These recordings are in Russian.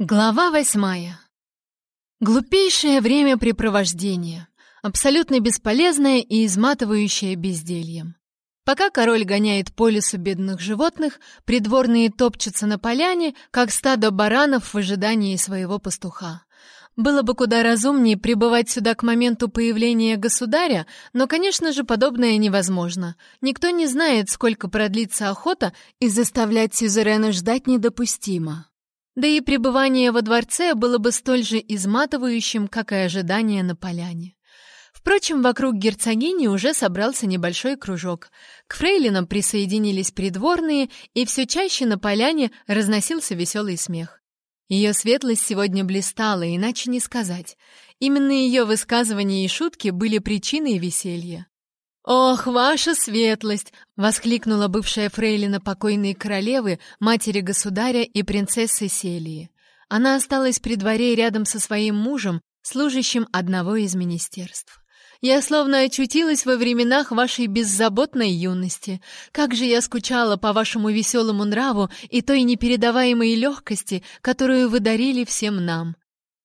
Глава восьмая. Глупейшее времяпрепровождение, абсолютно бесполезное и изматывающее бездельем. Пока король гоняет по лесу бедных животных, придворные топчутся на поляне, как стадо баранов в ожидании своего пастуха. Было бы куда разумнее прибывать сюда к моменту появления государя, но, конечно же, подобное невозможно. Никто не знает, сколько продлится охота, и заставлять сюзерена ждать недопустимо. Да и пребывание во дворце было бы столь же изматывающим, как и ожидание на поляне. Впрочем, вокруг герцогини уже собрался небольшой кружок. К фрейлинам присоединились придворные, и все чаще на поляне разносился веселый смех. Ее светлость сегодня блистала, иначе не сказать. Именно ее высказывания и шутки были причиной веселья. «Ох, ваша светлость!» — воскликнула бывшая фрейлина покойной королевы, матери государя и принцессы Селии. Она осталась при дворе рядом со своим мужем, служащим одного из министерств. «Я словно очутилась во временах вашей беззаботной юности. Как же я скучала по вашему веселому нраву и той непередаваемой легкости, которую вы дарили всем нам.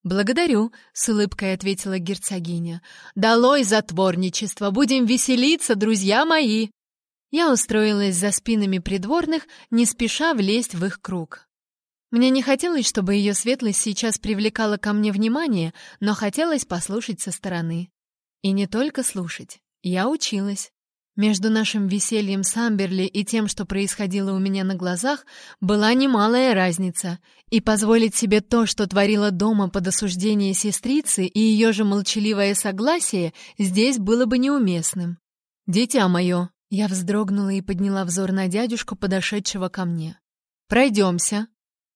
«Благодарю», — с улыбкой ответила герцогиня. «Долой затворничество! Будем веселиться, друзья мои!» Я устроилась за спинами придворных, не спеша влезть в их круг. Мне не хотелось, чтобы ее светлость сейчас привлекала ко мне внимание, но хотелось послушать со стороны. И не только слушать. Я училась. Между нашим весельем с Амберли и тем, что происходило у меня на глазах, была немалая разница, и позволить себе то, что творила дома под осуждение сестрицы и ее же молчаливое согласие, здесь было бы неуместным. «Дитя мое!» — я вздрогнула и подняла взор на дядюшку, подошедшего ко мне. «Пройдемся!»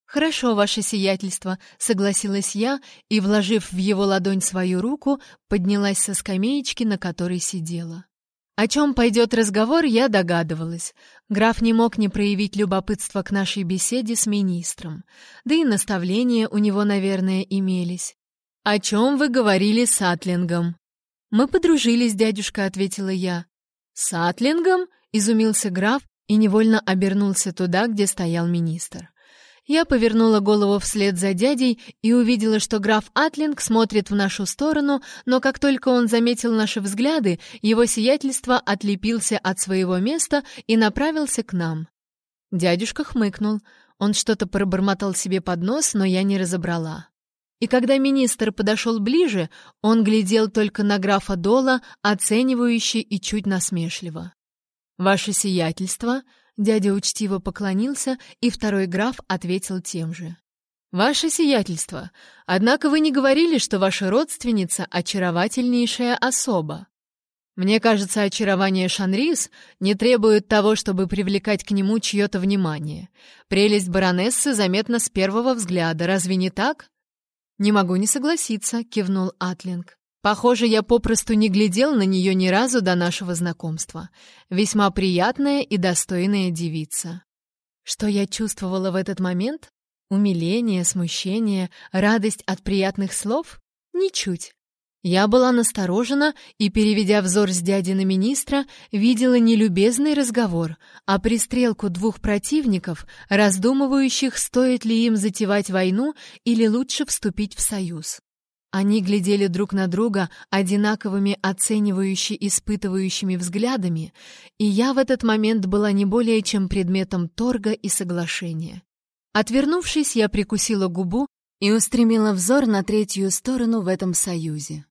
«Хорошо, ваше сиятельство», — согласилась я и, вложив в его ладонь свою руку, поднялась со скамеечки, на которой сидела. О чем пойдет разговор, я догадывалась. Граф не мог не проявить любопытства к нашей беседе с министром. Да и наставления у него, наверное, имелись. «О чем вы говорили с Атлингом?» «Мы подружились, дядюшка», — ответила я. «С Атлингом?» — изумился граф и невольно обернулся туда, где стоял министр. Я повернула голову вслед за дядей и увидела, что граф Атлинг смотрит в нашу сторону, но как только он заметил наши взгляды, его сиятельство отлепился от своего места и направился к нам. Дядюшка хмыкнул. Он что-то пробормотал себе под нос, но я не разобрала. И когда министр подошел ближе, он глядел только на графа Дола, оценивающе и чуть насмешливо. «Ваше сиятельство», Дядя учтиво поклонился, и второй граф ответил тем же. «Ваше сиятельство, однако вы не говорили, что ваша родственница — очаровательнейшая особа. Мне кажется, очарование Шанрис не требует того, чтобы привлекать к нему чье-то внимание. Прелесть баронессы заметна с первого взгляда, разве не так?» «Не могу не согласиться», — кивнул Атлинг. Похоже, я попросту не глядел на нее ни разу до нашего знакомства. Весьма приятная и достойная девица. Что я чувствовала в этот момент? Умиление, смущение, радость от приятных слов? Ничуть. Я была насторожена и, переведя взор с дяди на министра, видела не любезный разговор, а пристрелку двух противников, раздумывающих, стоит ли им затевать войну или лучше вступить в союз. Они глядели друг на друга одинаковыми оценивающе испытывающими взглядами, и я в этот момент была не более чем предметом торга и соглашения. Отвернувшись, я прикусила губу и устремила взор на третью сторону в этом союзе.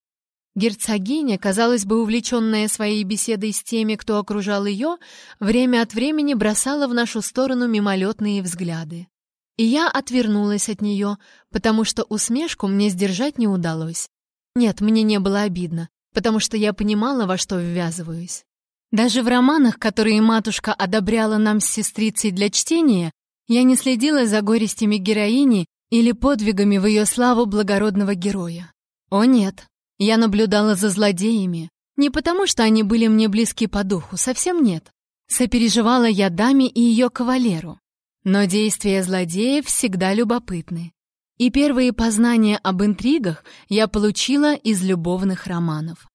Герцогиня, казалось бы, увлеченная своей беседой с теми, кто окружал ее, время от времени бросала в нашу сторону мимолетные взгляды. И я отвернулась от нее, потому что усмешку мне сдержать не удалось. Нет, мне не было обидно, потому что я понимала, во что ввязываюсь. Даже в романах, которые матушка одобряла нам с сестрицей для чтения, я не следила за горестями героини или подвигами в ее славу благородного героя. О нет, я наблюдала за злодеями, не потому что они были мне близки по духу, совсем нет. Сопереживала я даме и ее кавалеру. Но действия злодеев всегда любопытны. И первые познания об интригах я получила из любовных романов.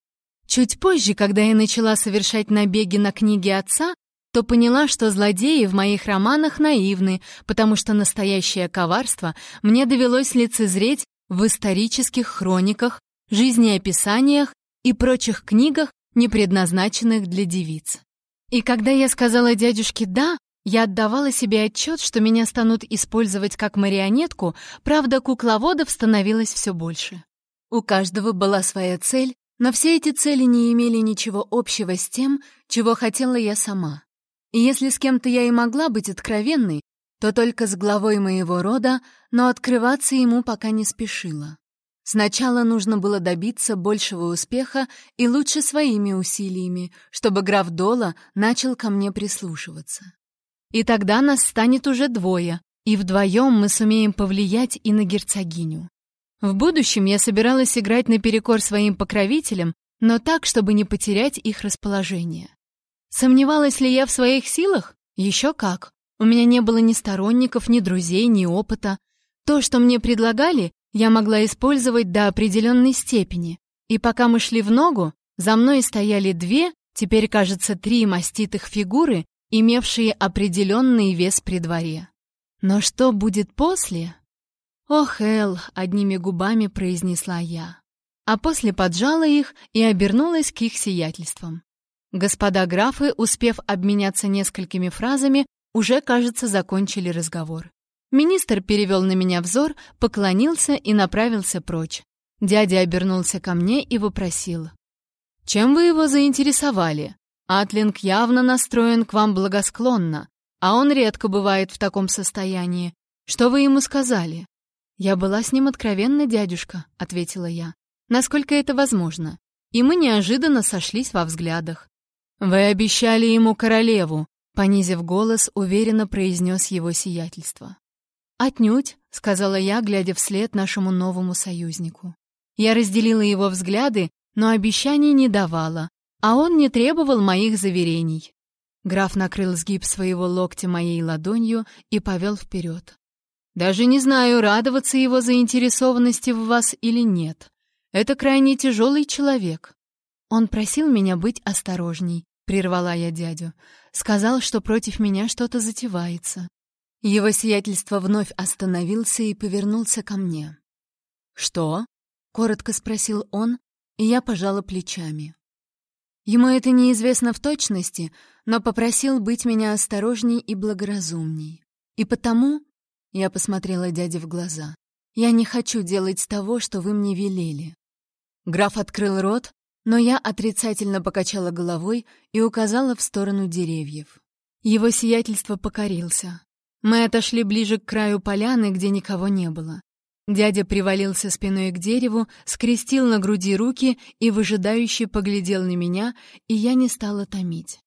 Чуть позже, когда я начала совершать набеги на книги отца, то поняла, что злодеи в моих романах наивны, потому что настоящее коварство мне довелось лицезреть в исторических хрониках, жизнеописаниях и прочих книгах, не предназначенных для девиц. И когда я сказала дядюшке «да», я отдавала себе отчет, что меня станут использовать как марионетку, правда, кукловодов становилось все больше. У каждого была своя цель, но все эти цели не имели ничего общего с тем, чего хотела я сама. И если с кем-то я и могла быть откровенной, то только с главой моего рода, но открываться ему пока не спешила. Сначала нужно было добиться большего успеха и лучше своими усилиями, чтобы граф Дола начал ко мне прислушиваться. И тогда нас станет уже двое, и вдвоем мы сумеем повлиять и на герцогиню. В будущем я собиралась играть наперекор своим покровителям, но так, чтобы не потерять их расположение. Сомневалась ли я в своих силах? Еще как. У меня не было ни сторонников, ни друзей, ни опыта. То, что мне предлагали, я могла использовать до определенной степени. И пока мы шли в ногу, за мной стояли две, теперь, кажется, три маститых фигуры, имевшие определенный вес при дворе. Но что будет после? «Ох, Эл!» — одними губами произнесла я. А после поджала их и обернулась к их сиятельствам. Господа графы, успев обменяться несколькими фразами, уже, кажется, закончили разговор. Министр перевел на меня взор, поклонился и направился прочь. Дядя обернулся ко мне и вопросил. «Чем вы его заинтересовали?» Атлинг явно настроен к вам благосклонно, а он редко бывает в таком состоянии. Что вы ему сказали? Я была с ним откровенна, дядюшка, ответила я. Насколько это возможно? И мы неожиданно сошлись во взглядах. Вы обещали ему королеву, понизив голос, уверенно произнес его сиятельство. Отнюдь, сказала я, глядя вслед нашему новому союзнику. Я разделила его взгляды, но обещаний не давала, а он не требовал моих заверений. Граф накрыл сгиб своего локтя моей ладонью и повел вперед. Даже не знаю, радоваться его заинтересованности в вас или нет. Это крайне тяжелый человек. Он просил меня быть осторожней, прервала я дядю. Сказал, что против меня что-то затевается. Его сиятельство вновь остановился и повернулся ко мне. «Что?» — коротко спросил он, и я пожала плечами. Ему это неизвестно в точности, но попросил быть меня осторожней и благоразумней. И потому я посмотрела дяде в глаза. Я не хочу делать того, что вы мне велели. Граф открыл рот, но я отрицательно покачала головой и указала в сторону деревьев. Его сиятельство покорился. Мы отошли ближе к краю поляны, где никого не было. Дядя привалился спиной к дереву, скрестил на груди руки и выжидающе поглядел на меня, и я не стала томить.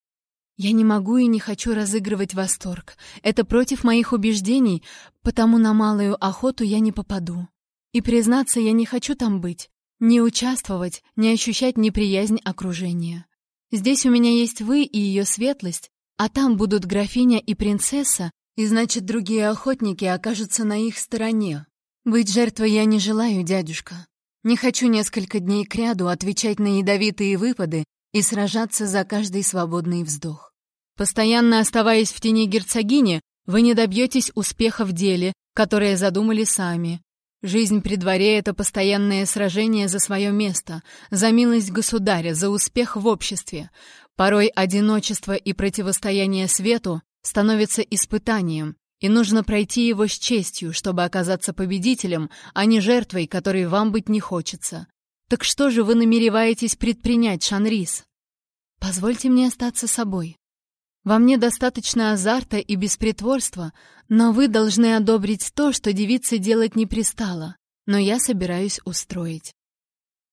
Я не могу и не хочу разыгрывать восторг. Это против моих убеждений, потому на малую охоту я не попаду. И признаться, я не хочу там быть, не участвовать, не ощущать неприязнь окружения. Здесь у меня есть вы и ее светлость, а там будут графиня и принцесса, и значит, другие охотники окажутся на их стороне, быть жертвой я не желаю, дядюшка. Не хочу несколько дней кряду отвечать на ядовитые выпады и сражаться за каждый свободный вздох. Постоянно оставаясь в тени герцогини, вы не добьетесь успеха в деле, которое задумали сами. Жизнь при дворе — это постоянное сражение за свое место, за милость государя, за успех в обществе. Порой одиночество и противостояние свету становятся испытанием, и нужно пройти его с честью, чтобы оказаться победителем, а не жертвой, которой вам быть не хочется. Так что же вы намереваетесь предпринять, Шанрис? Позвольте мне остаться собой. Во мне достаточно азарта и беспритворства, но вы должны одобрить то, что девице делать не пристало, но я собираюсь устроить.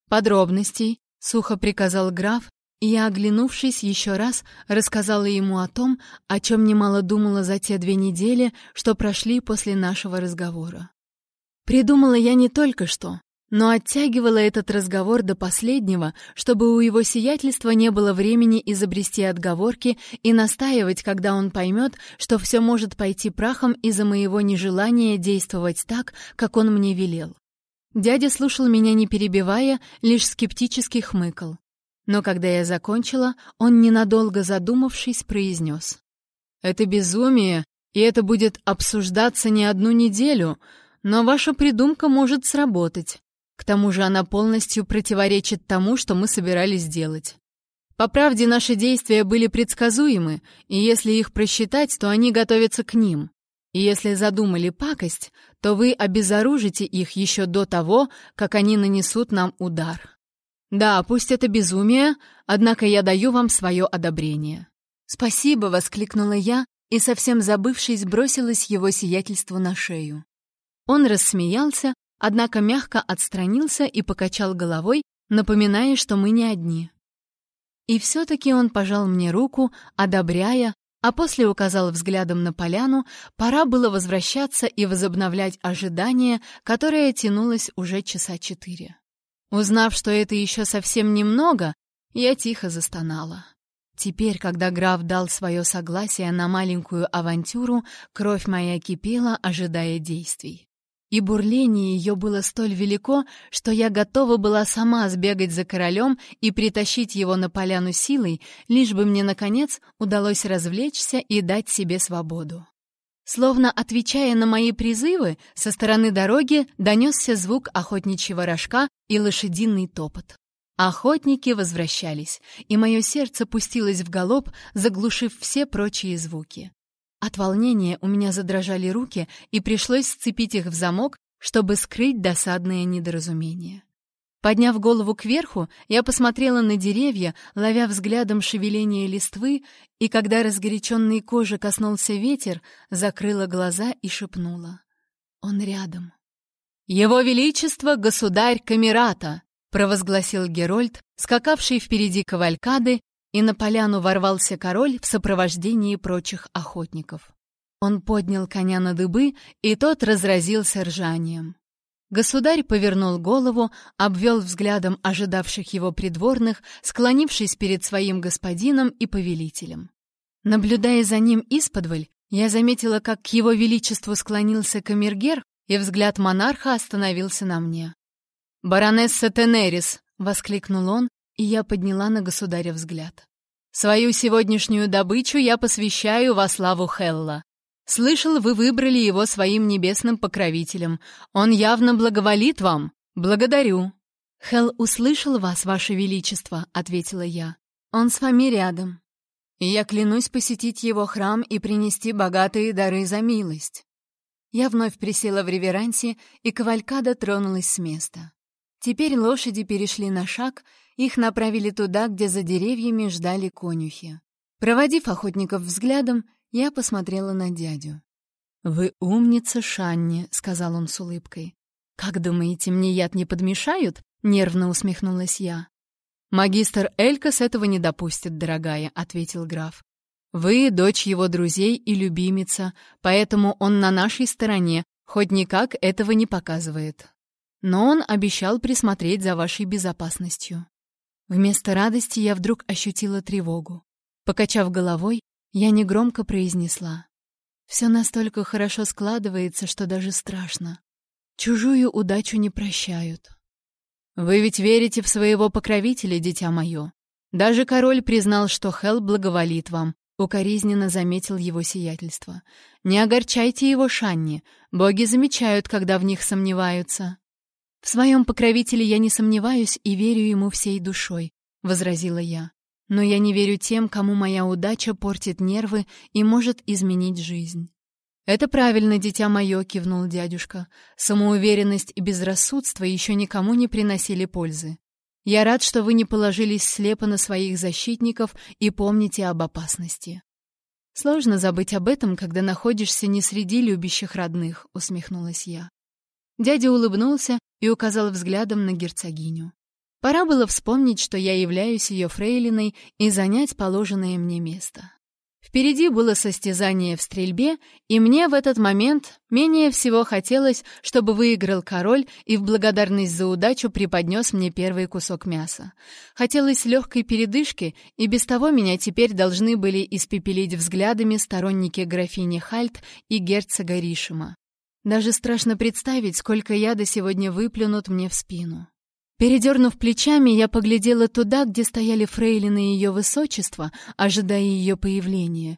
Подробностей, — сухо приказал граф, я, оглянувшись еще раз, рассказала ему о том, о чем немало думала за те две недели, что прошли после нашего разговора. Придумала я не только что, но оттягивала этот разговор до последнего, чтобы у его сиятельства не было времени изобрести отговорки и настаивать, когда он поймет, что все может пойти прахом из-за моего нежелания действовать так, как он мне велел. Дядя слушал меня не перебивая, лишь скептически хмыкал. Но когда я закончила, он, ненадолго задумавшись, произнес. Это безумие, и это будет обсуждаться не одну неделю, но ваша придумка может сработать. К тому же она полностью противоречит тому, что мы собирались делать. По правде, наши действия были предсказуемы, и если их просчитать, то они готовятся к ним. И если задумали пакость, то вы обезоружите их еще до того, как они нанесут нам удар. Да, пусть это безумие, однако я даю вам свое одобрение. «Спасибо!» — воскликнула я и, совсем забывшись, бросилась его сиятельству на шею. Он рассмеялся, однако мягко отстранился и покачал головой, напоминая, что мы не одни. И все-таки он пожал мне руку, одобряя, а после указал взглядом на поляну, пора было возвращаться и возобновлять ожидание, которое тянулось уже часа четыре. Узнав, что это еще совсем немного, я тихо застонала. Теперь, когда граф дал свое согласие на маленькую авантюру, кровь моя кипела, ожидая действий. И бурление ее было столь велико, что я готова была сама сбегать за королем и притащить его на поляну силой, лишь бы мне, наконец, удалось развлечься и дать себе свободу. Словно отвечая на мои призывы, со стороны дороги донесся звук охотничьего рожка и лошадиный топот. Охотники возвращались, и мое сердце пустилось в галоп, заглушив все прочие звуки. От волнения у меня задрожали руки, и пришлось сцепить их в замок, чтобы скрыть досадное недоразумение. Подняв голову кверху, я посмотрела на деревья, ловя взглядом шевеление листвы, и когда разгоряченной кожи коснулся ветер, закрыла глаза и шепнула. «Он рядом». «Его Величество, государь Камерата!» — провозгласил Герольд, скакавший впереди кавалькады и на поляну ворвался король в сопровождении прочих охотников. Он поднял коня на дыбы, и тот разразился ржанием. Государь повернул голову, обвел взглядом ожидавших его придворных, склонившись перед своим господином и повелителем. Наблюдая за ним исподволь, я заметила, как к его величеству склонился камергер, и взгляд монарха остановился на мне. «Баронесса Тенерис!» — воскликнул он, и я подняла на государя взгляд. «Свою сегодняшнюю добычу я посвящаю во славу Хелла. Слышал, вы выбрали его своим небесным покровителем. Он явно благоволит вам. Благодарю». «Хелл услышал вас, ваше величество», — ответила я. «Он с вами рядом. И я клянусь посетить его храм и принести богатые дары за милость». Я вновь присела в реверансе, и кавалькада тронулась с места. Теперь лошади перешли на шаг, их направили туда, где за деревьями ждали конюхи. Проводив охотников взглядом, я посмотрела на дядю. «Вы умница, Шанни», — сказал он с улыбкой. «Как думаете, мне яд не подмешают?» — нервно усмехнулась я. «Магистр Элькас этого не допустит, дорогая», — ответил граф. «Вы — дочь его друзей и любимица, поэтому он на нашей стороне, хоть никак этого не показывает. Но он обещал присмотреть за вашей безопасностью». Вместо радости я вдруг ощутила тревогу. Покачав головой, я негромко произнесла. «Все настолько хорошо складывается, что даже страшно. Чужую удачу не прощают». «Вы ведь верите в своего покровителя, дитя мое. Даже король признал, что Хел благоволит вам», — укоризненно заметил его сиятельство. «Не огорчайте его, Шанни. Боги замечают, когда в них сомневаются». «В своем покровителе я не сомневаюсь и верю ему всей душой», — возразила я. «Но я не верю тем, кому моя удача портит нервы и может изменить жизнь». «Это правильно, дитя мое», — кивнул дядюшка. «Самоуверенность и безрассудство еще никому не приносили пользы. Я рад, что вы не положились слепо на своих защитников и помните об опасности». «Сложно забыть об этом, когда находишься не среди любящих родных», — усмехнулась я. Дядя улыбнулся и указал взглядом на герцогиню. Пора было вспомнить, что я являюсь ее фрейлиной, и занять положенное мне место. Впереди было состязание в стрельбе, и мне в этот момент менее всего хотелось, чтобы выиграл король и в благодарность за удачу преподнес мне первый кусок мяса. Хотелось легкой передышки, и без того меня теперь должны были испепелить взглядами сторонники графини Хальт и герцога Ришима. Даже страшно представить, сколько яда сегодня выплюнут мне в спину. Передернув плечами, я поглядела туда, где стояли фрейлины ее высочества, ожидая ее появления.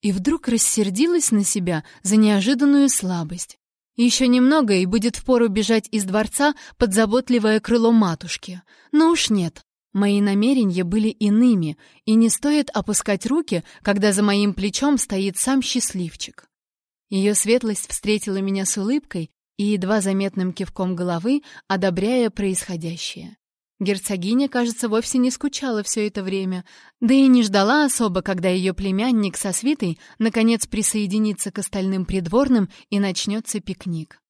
И вдруг рассердилась на себя за неожиданную слабость. Еще немного, и будет впору бежать из дворца под заботливое крыло матушки. Но уж нет. Мои намерения были иными, и не стоит опускать руки, когда за моим плечом стоит сам счастливчик. Ее светлость встретила меня с улыбкой и едва заметным кивком головы, одобряя происходящее. Герцогиня, кажется, вовсе не скучала все это время, да и не ждала особо, когда ее племянник со свитой наконец присоединится к остальным придворным и начнется пикник.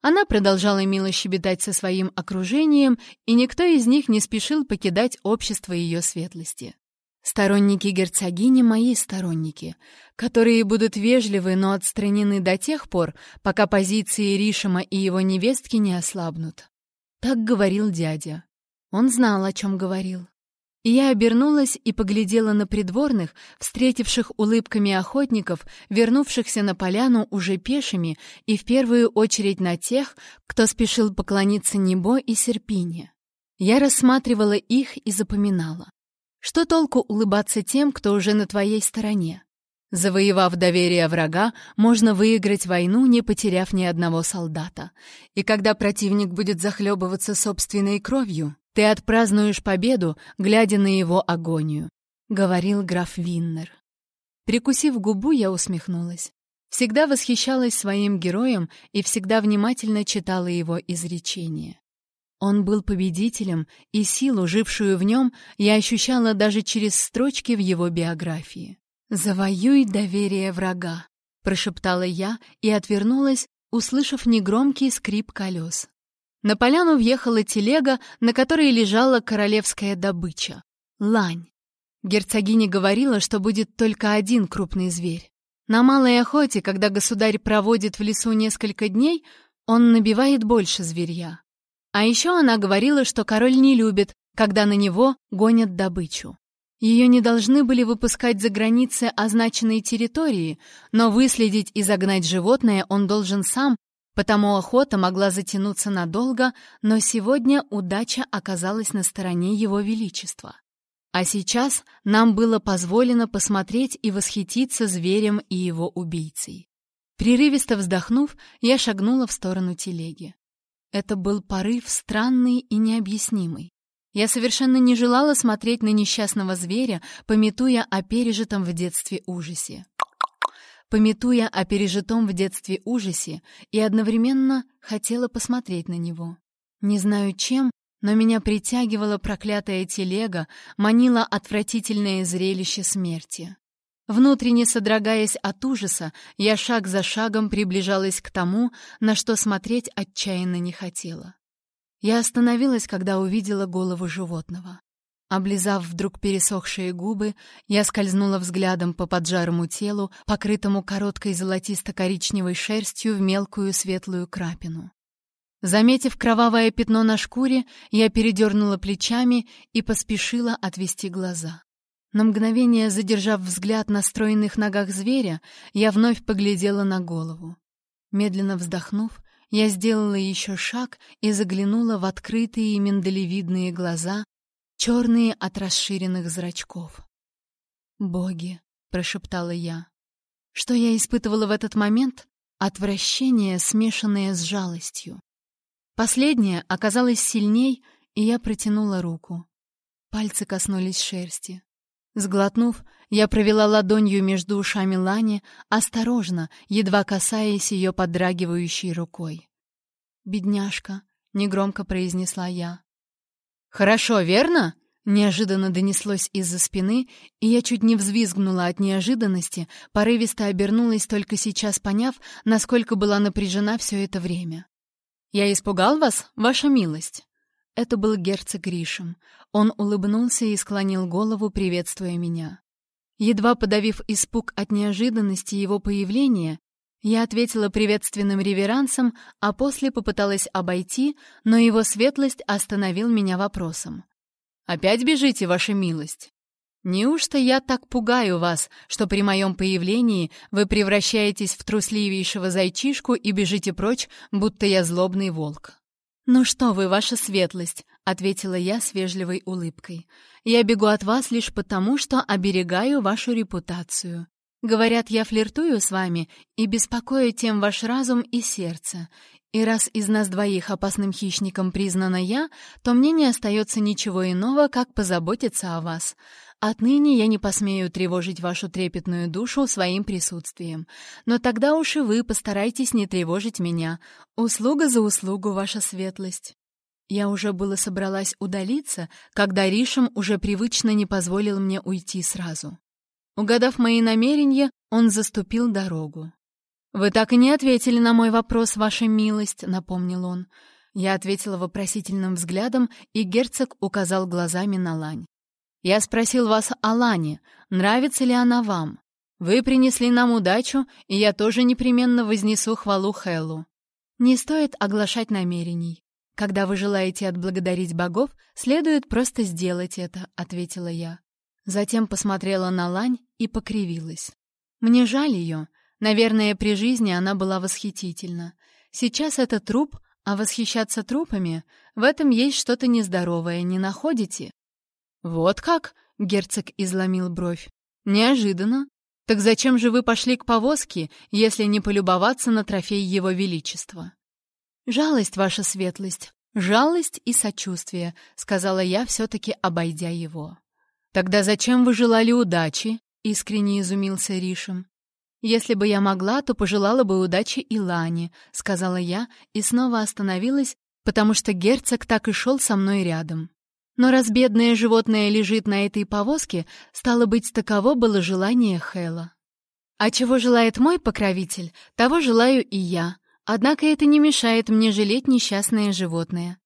Она продолжала мило щебетать со своим окружением, и никто из них не спешил покидать общество ее светлости. Сторонники герцогини — мои сторонники, которые будут вежливы, но отстранены до тех пор, пока позиции Ришима и его невестки не ослабнут. Так говорил дядя. Он знал, о чем говорил. И я обернулась и поглядела на придворных, встретивших улыбками охотников, вернувшихся на поляну уже пешими, и в первую очередь на тех, кто спешил поклониться Небо и Серпине. Я рассматривала их и запоминала. Что толку улыбаться тем, кто уже на твоей стороне? Завоевав доверие врага, можно выиграть войну, не потеряв ни одного солдата. И когда противник будет захлебываться собственной кровью, ты отпразднуешь победу, глядя на его агонию», — говорил граф Виннер. Прикусив губу, я усмехнулась. Всегда восхищалась своим героем и всегда внимательно читала его изречения. Он был победителем, и силу, жившую в нем, я ощущала даже через строчки в его биографии. «Завоюй доверие врага», — прошептала я и отвернулась, услышав негромкий скрип колес. На поляну въехала телега, на которой лежала королевская добыча — лань. Герцогиня говорила, что будет только один крупный зверь. На малой охоте, когда государь проводит в лесу несколько дней, он набивает больше зверья. А еще она говорила, что король не любит, когда на него гонят добычу. Ее не должны были выпускать за границы означенной территории, но выследить и загнать животное он должен сам, потому охота могла затянуться надолго, но сегодня удача оказалась на стороне его величества. А сейчас нам было позволено посмотреть и восхититься зверем и его убийцей. Прерывисто вздохнув, я шагнула в сторону телеги. Это был порыв странный и необъяснимый. Я совершенно не желала смотреть на несчастного зверя, пометуя о пережитом в детстве ужасе. Пометуя о пережитом в детстве ужасе и одновременно хотела посмотреть на него. Не знаю чем, но меня притягивала проклятая телега, манила отвратительное зрелище смерти. Внутренне содрогаясь от ужаса, я шаг за шагом приближалась к тому, на что смотреть отчаянно не хотела. Я остановилась, когда увидела голову животного. Облизав вдруг пересохшие губы, я скользнула взглядом по поджарому телу, покрытому короткой золотисто-коричневой шерстью в мелкую светлую крапину. Заметив кровавое пятно на шкуре, я передернула плечами и поспешила отвести глаза. На мгновение задержав взгляд на стройных ногах зверя, я вновь поглядела на голову. Медленно вздохнув, я сделала еще шаг и заглянула в открытые миндалевидные глаза, черные от расширенных зрачков. «Боги!» — прошептала я. Что я испытывала в этот момент? Отвращение, смешанное с жалостью. Последнее оказалось сильней, и я протянула руку. Пальцы коснулись шерсти. Сглотнув, я провела ладонью между ушами Лани, осторожно, едва касаясь ее подрагивающей рукой. «Бедняжка», — негромко произнесла я. «Хорошо, верно?» — неожиданно донеслось из-за спины, и я чуть не взвизгнула от неожиданности, порывисто обернулась, только сейчас поняв, насколько была напряжена все это время. «Я испугал вас, ваша милость?» Это был герцог Гришем. Он улыбнулся и склонил голову, приветствуя меня. Едва подавив испуг от неожиданности его появления, я ответила приветственным реверансом, а после попыталась обойти, но его светлость остановил меня вопросом. «Опять бежите, ваша милость? Неужто я так пугаю вас, что при моем появлении вы превращаетесь в трусливейшего зайчишку и бежите прочь, будто я злобный волк?» «Ну что вы, ваша светлость», — ответила я с вежливой улыбкой. «Я бегу от вас лишь потому, что оберегаю вашу репутацию. Говорят, я флиртую с вами и беспокою тем ваш разум и сердце. И раз из нас двоих опасным хищником признана я, то мне не остается ничего иного, как позаботиться о вас. Отныне я не посмею тревожить вашу трепетную душу своим присутствием. Но тогда уж и вы постарайтесь не тревожить меня. Услуга за услугу, ваша светлость. Я уже было собралась удалиться, когда Ришем уже привычно не позволил мне уйти сразу. Угадав мои намерения, он заступил дорогу. «Вы так и не ответили на мой вопрос, ваша милость», — напомнил он. Я ответила вопросительным взглядом, и герцог указал глазами на лань. «Я спросил вас о Лане, нравится ли она вам. Вы принесли нам удачу, и я тоже непременно вознесу хвалу Хеллу. Не стоит оглашать намерений. Когда вы желаете отблагодарить богов, следует просто сделать это», — ответила я. Затем посмотрела на Лань и покривилась. «Мне жаль ее. Наверное, при жизни она была восхитительна. Сейчас это труп, а восхищаться трупами — в этом есть что-то нездоровое, не находите? «Вот как?» — герцог изломил бровь. «Неожиданно. Так зачем же вы пошли к повозке, если не полюбоваться на трофей его величества?» «Жалость, ваша светлость, жалость и сочувствие», — сказала я, все-таки обойдя его. «Тогда зачем вы желали удачи?» — искренне изумился Ришем. «Если бы я могла, то пожелала бы удачи Илане», — сказала я и снова остановилась, потому что герцог так и шел со мной рядом. Но раз бедное животное лежит на этой повозке, стало быть, таково было желание Хэла. А чего желает мой покровитель, того желаю и я. Однако это не мешает мне жалеть несчастное животное.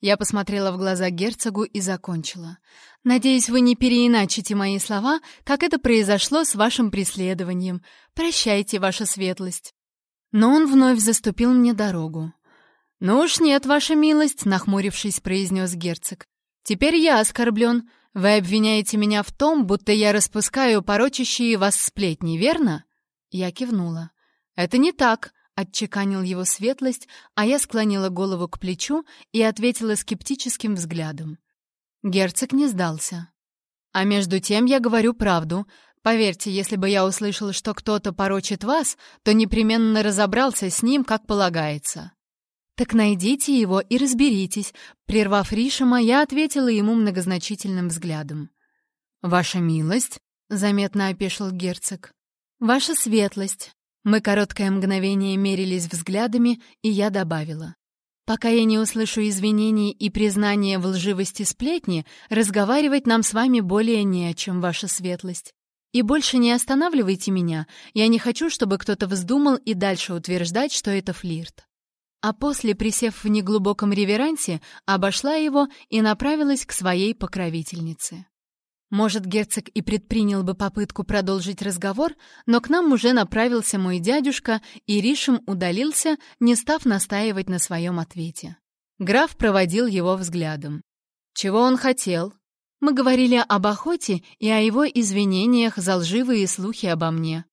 Я посмотрела в глаза герцогу и закончила. «Надеюсь, вы не переиначите мои слова, как это произошло с вашим преследованием. Прощайте, ваша светлость». Но он вновь заступил мне дорогу. «Ну уж нет, ваша милость», — нахмурившись, произнес герцог. «Теперь я оскорблен. Вы обвиняете меня в том, будто я распускаю порочащие вас сплетни, верно?» Я кивнула. «Это не так отчеканил его светлость, а я склонила голову к плечу и ответила скептическим взглядом. Герцог не сдался. А между тем я говорю правду. Поверьте, если бы я услышал, что кто-то порочит вас, то непременно разобрался с ним, как полагается. Так найдите его и разберитесь. Прервав Ришима, я ответила ему многозначительным взглядом. Ваша милость, заметно опешил герцог. Ваша светлость, мы короткое мгновение мерились взглядами, и я добавила. «Пока я не услышу извинений и признания в лживости сплетни, разговаривать нам с вами более не о чем, ваша светлость. И больше не останавливайте меня, я не хочу, чтобы кто-то вздумал и дальше утверждать, что это флирт». А после, присев в неглубоком реверансе, обошла его и направилась к своей покровительнице. Может, герцог и предпринял бы попытку продолжить разговор, но к нам уже направился мой дядюшка, и Ришем удалился, не став настаивать на своем ответе. Граф проводил его взглядом. Чего он хотел? Мы говорили об охоте и о его извинениях за лживые слухи обо мне.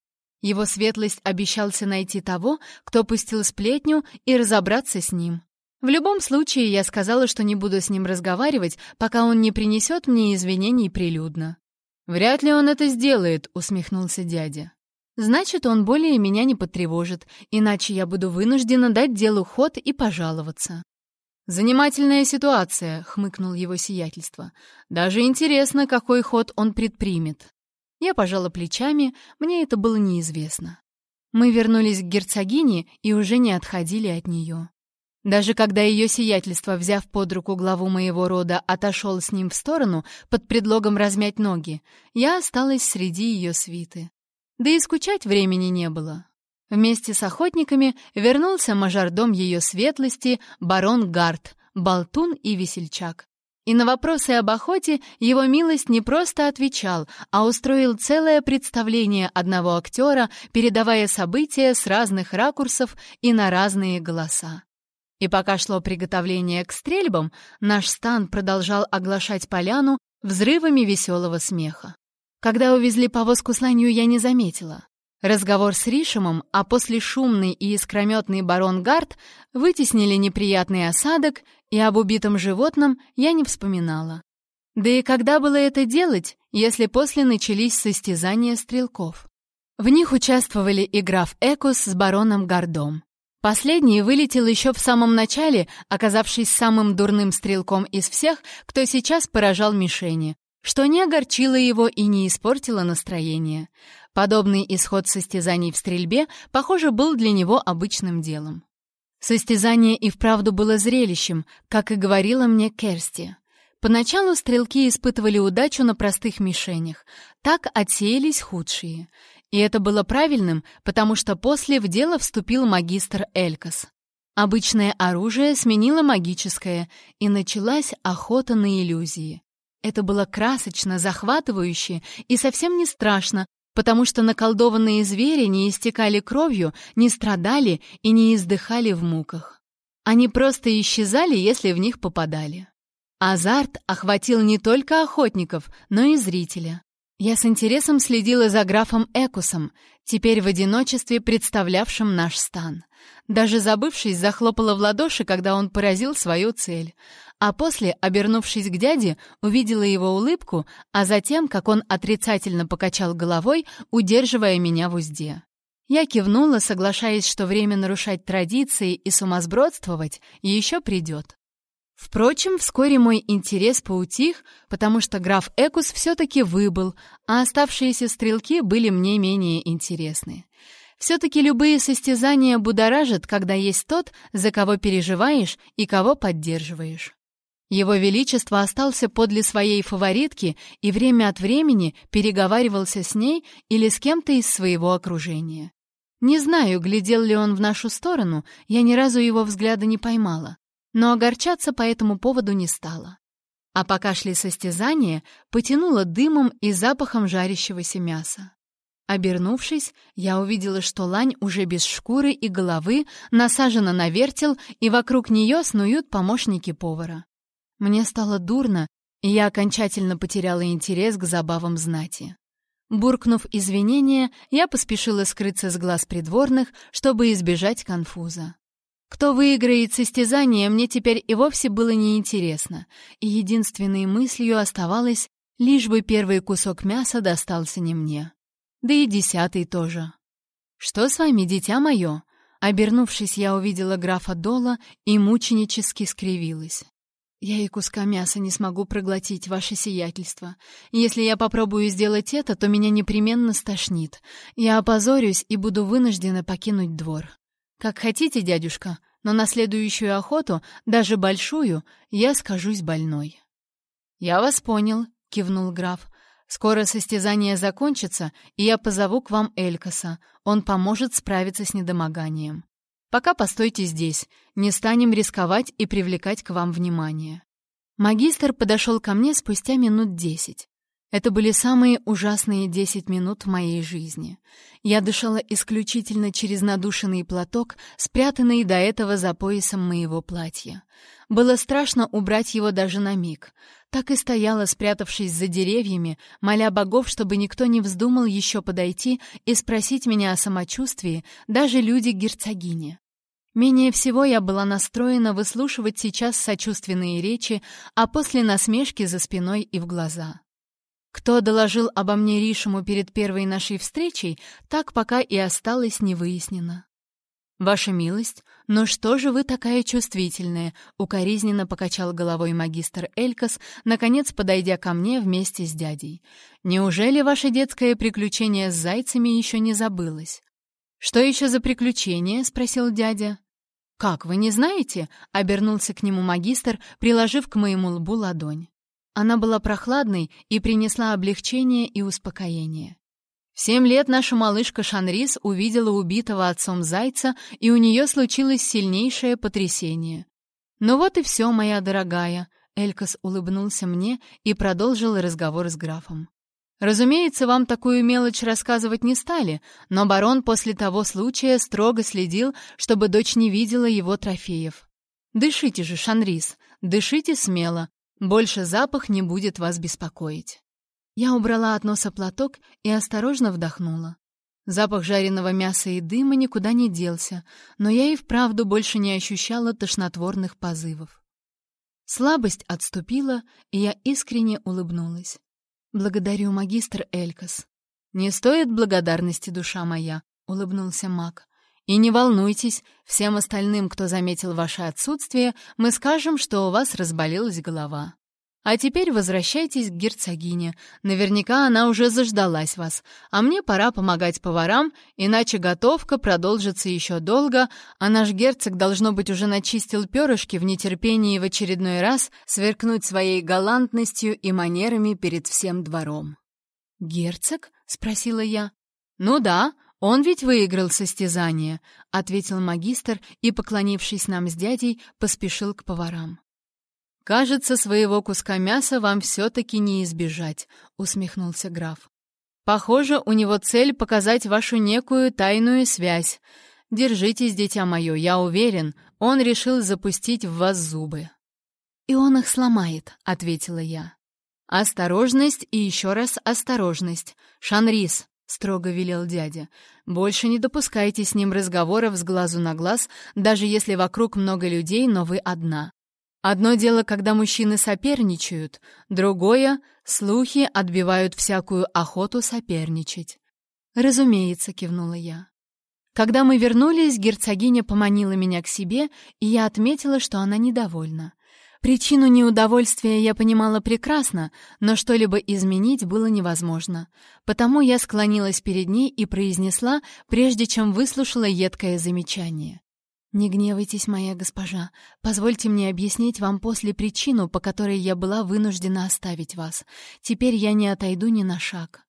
Его светлость обещался найти того, кто пустил сплетню, и разобраться с ним. В любом случае, я сказала, что не буду с ним разговаривать, пока он не принесет мне извинений прилюдно. «Вряд ли он это сделает», — усмехнулся дядя. «Значит, он более меня не потревожит, иначе я буду вынуждена дать делу ход и пожаловаться». «Занимательная ситуация», — хмыкнул его сиятельство. «Даже интересно, какой ход он предпримет». Я пожала плечами, мне это было неизвестно. Мы вернулись к герцогине и уже не отходили от нее. Даже когда ее сиятельство, взяв под руку главу моего рода, отошел с ним в сторону под предлогом размять ноги, я осталась среди ее свиты. Да и скучать времени не было. Вместе с охотниками вернулся мажордом ее светлости барон Гарт, болтун и весельчак. И на вопросы об охоте его милость не просто отвечал, а устроил целое представление одного актера, передавая события с разных ракурсов и на разные голоса. И пока шло приготовление к стрельбам, наш стан продолжал оглашать поляну взрывами веселого смеха. Когда увезли повозку с ланью, я не заметила. Разговор с Ришемом, а после шумный и искрометный барон Гард вытеснили неприятный осадок, и об убитом животном я не вспоминала. Да и когда было это делать, если после начались состязания стрелков? В них участвовали и граф Экус с бароном Гордом. Последний вылетел еще в самом начале, оказавшись самым дурным стрелком из всех, кто сейчас поражал мишени, что не огорчило его и не испортило настроение. Подобный исход состязаний в стрельбе, похоже, был для него обычным делом. Состязание и вправду было зрелищем, как и говорила мне Керсти. Поначалу стрелки испытывали удачу на простых мишенях, так отсеялись худшие. И это было правильным, потому что после в дело вступил магистр Элькас. Обычное оружие сменило магическое, и началась охота на иллюзии. Это было красочно, захватывающе и совсем не страшно, потому что наколдованные звери не истекали кровью, не страдали и не издыхали в муках. Они просто исчезали, если в них попадали. Азарт охватил не только охотников, но и зрителя. Я с интересом следила за графом Экусом, теперь в одиночестве представлявшим наш стан. Даже забывшись, захлопала в ладоши, когда он поразил свою цель. А после, обернувшись к дяде, увидела его улыбку, а затем, как он отрицательно покачал головой, удерживая меня в узде. Я кивнула, соглашаясь, что время нарушать традиции и сумасбродствовать еще придет. Впрочем, вскоре мой интерес поутих, потому что граф Экус все-таки выбыл, а оставшиеся стрелки были мне менее интересны. Все-таки любые состязания будоражат, когда есть тот, за кого переживаешь и кого поддерживаешь. Его Величество остался подле своей фаворитки и время от времени переговаривался с ней или с кем-то из своего окружения. Не знаю, глядел ли он в нашу сторону, я ни разу его взгляда не поймала но огорчаться по этому поводу не стала. А пока шли состязания, потянула дымом и запахом жарящегося мяса. Обернувшись, я увидела, что лань уже без шкуры и головы насажена на вертел, и вокруг нее снуют помощники повара. Мне стало дурно, и я окончательно потеряла интерес к забавам знати. Буркнув извинения, я поспешила скрыться с глаз придворных, чтобы избежать конфуза. Кто выиграет состязание, мне теперь и вовсе было неинтересно, и единственной мыслью оставалось, лишь бы первый кусок мяса достался не мне. Да и десятый тоже. «Что с вами, дитя мое?» Обернувшись, я увидела графа Дола и мученически скривилась. «Я и куска мяса не смогу проглотить, ваше сиятельство. Если я попробую сделать это, то меня непременно стошнит. Я опозорюсь и буду вынуждена покинуть двор. «Как хотите, дядюшка, но на следующую охоту, даже большую, я скажусь больной». «Я вас понял», — кивнул граф. «Скоро состязание закончится, и я позову к вам Элькаса. Он поможет справиться с недомоганием. Пока постойте здесь, не станем рисковать и привлекать к вам внимание». Магистр подошел ко мне спустя минут десять. Это были самые ужасные десять минут в моей жизни. Я дышала исключительно через надушенный платок, спрятанный до этого за поясом моего платья. Было страшно убрать его даже на миг. Так и стояла, спрятавшись за деревьями, моля богов, чтобы никто не вздумал еще подойти и спросить меня о самочувствии, даже люди герцогини. Менее всего я была настроена выслушивать сейчас сочувственные речи, а после насмешки за спиной и в глаза. Кто доложил обо мне Ришему перед первой нашей встречей, так пока и осталось невыяснено. «Ваша милость, но что же вы такая чувствительная?» — укоризненно покачал головой магистр Элькас, наконец подойдя ко мне вместе с дядей. «Неужели ваше детское приключение с зайцами еще не забылось?» «Что еще за приключение?» — спросил дядя. «Как, вы не знаете?» — обернулся к нему магистр, приложив к моему лбу ладонь. Она была прохладной и принесла облегчение и успокоение. В семь лет наша малышка Шанрис увидела убитого отцом зайца, и у нее случилось сильнейшее потрясение. «Ну вот и все, моя дорогая», — Элькас улыбнулся мне и продолжил разговор с графом. Разумеется, вам такую мелочь рассказывать не стали, но барон после того случая строго следил, чтобы дочь не видела его трофеев. Дышите же, Шанрис, дышите смело, больше запах не будет вас беспокоить. Я убрала от носа платок и осторожно вдохнула. Запах жареного мяса и дыма никуда не делся, но я и вправду больше не ощущала тошнотворных позывов. Слабость отступила, и я искренне улыбнулась. «Благодарю, магистр Элькас». «Не стоит благодарности, душа моя», — улыбнулся маг. «И не волнуйтесь, всем остальным, кто заметил ваше отсутствие, мы скажем, что у вас разболелась голова». А теперь возвращайтесь к герцогине. Наверняка она уже заждалась вас. А мне пора помогать поварам, иначе готовка продолжится еще долго, а наш герцог, должно быть, уже начистил перышки в нетерпении в очередной раз сверкнуть своей галантностью и манерами перед всем двором. «Герцог?» — спросила я. «Ну да, он ведь выиграл состязание», — ответил магистр и, поклонившись нам с дядей, поспешил к поварам. «Кажется, своего куска мяса вам все-таки не избежать», — усмехнулся граф. «Похоже, у него цель показать вашу некую тайную связь. Держитесь, дитя мое, я уверен, он решил запустить в вас зубы». «И он их сломает», — ответила я. «Осторожность и еще раз осторожность. Шанрис», — строго велел дядя, — «больше не допускайте с ним разговоров с глазу на глаз, даже если вокруг много людей, но вы одна. Одно дело, когда мужчины соперничают, другое — слухи отбивают всякую охоту соперничать. «Разумеется», — кивнула я. Когда мы вернулись, герцогиня поманила меня к себе, и я отметила, что она недовольна. Причину неудовольствия я понимала прекрасно, но что-либо изменить было невозможно. Потому я склонилась перед ней и произнесла, прежде чем выслушала едкое замечание. «Не гневайтесь, моя госпожа. Позвольте мне объяснить вам после причину, по которой я была вынуждена оставить вас. Теперь я не отойду ни на шаг».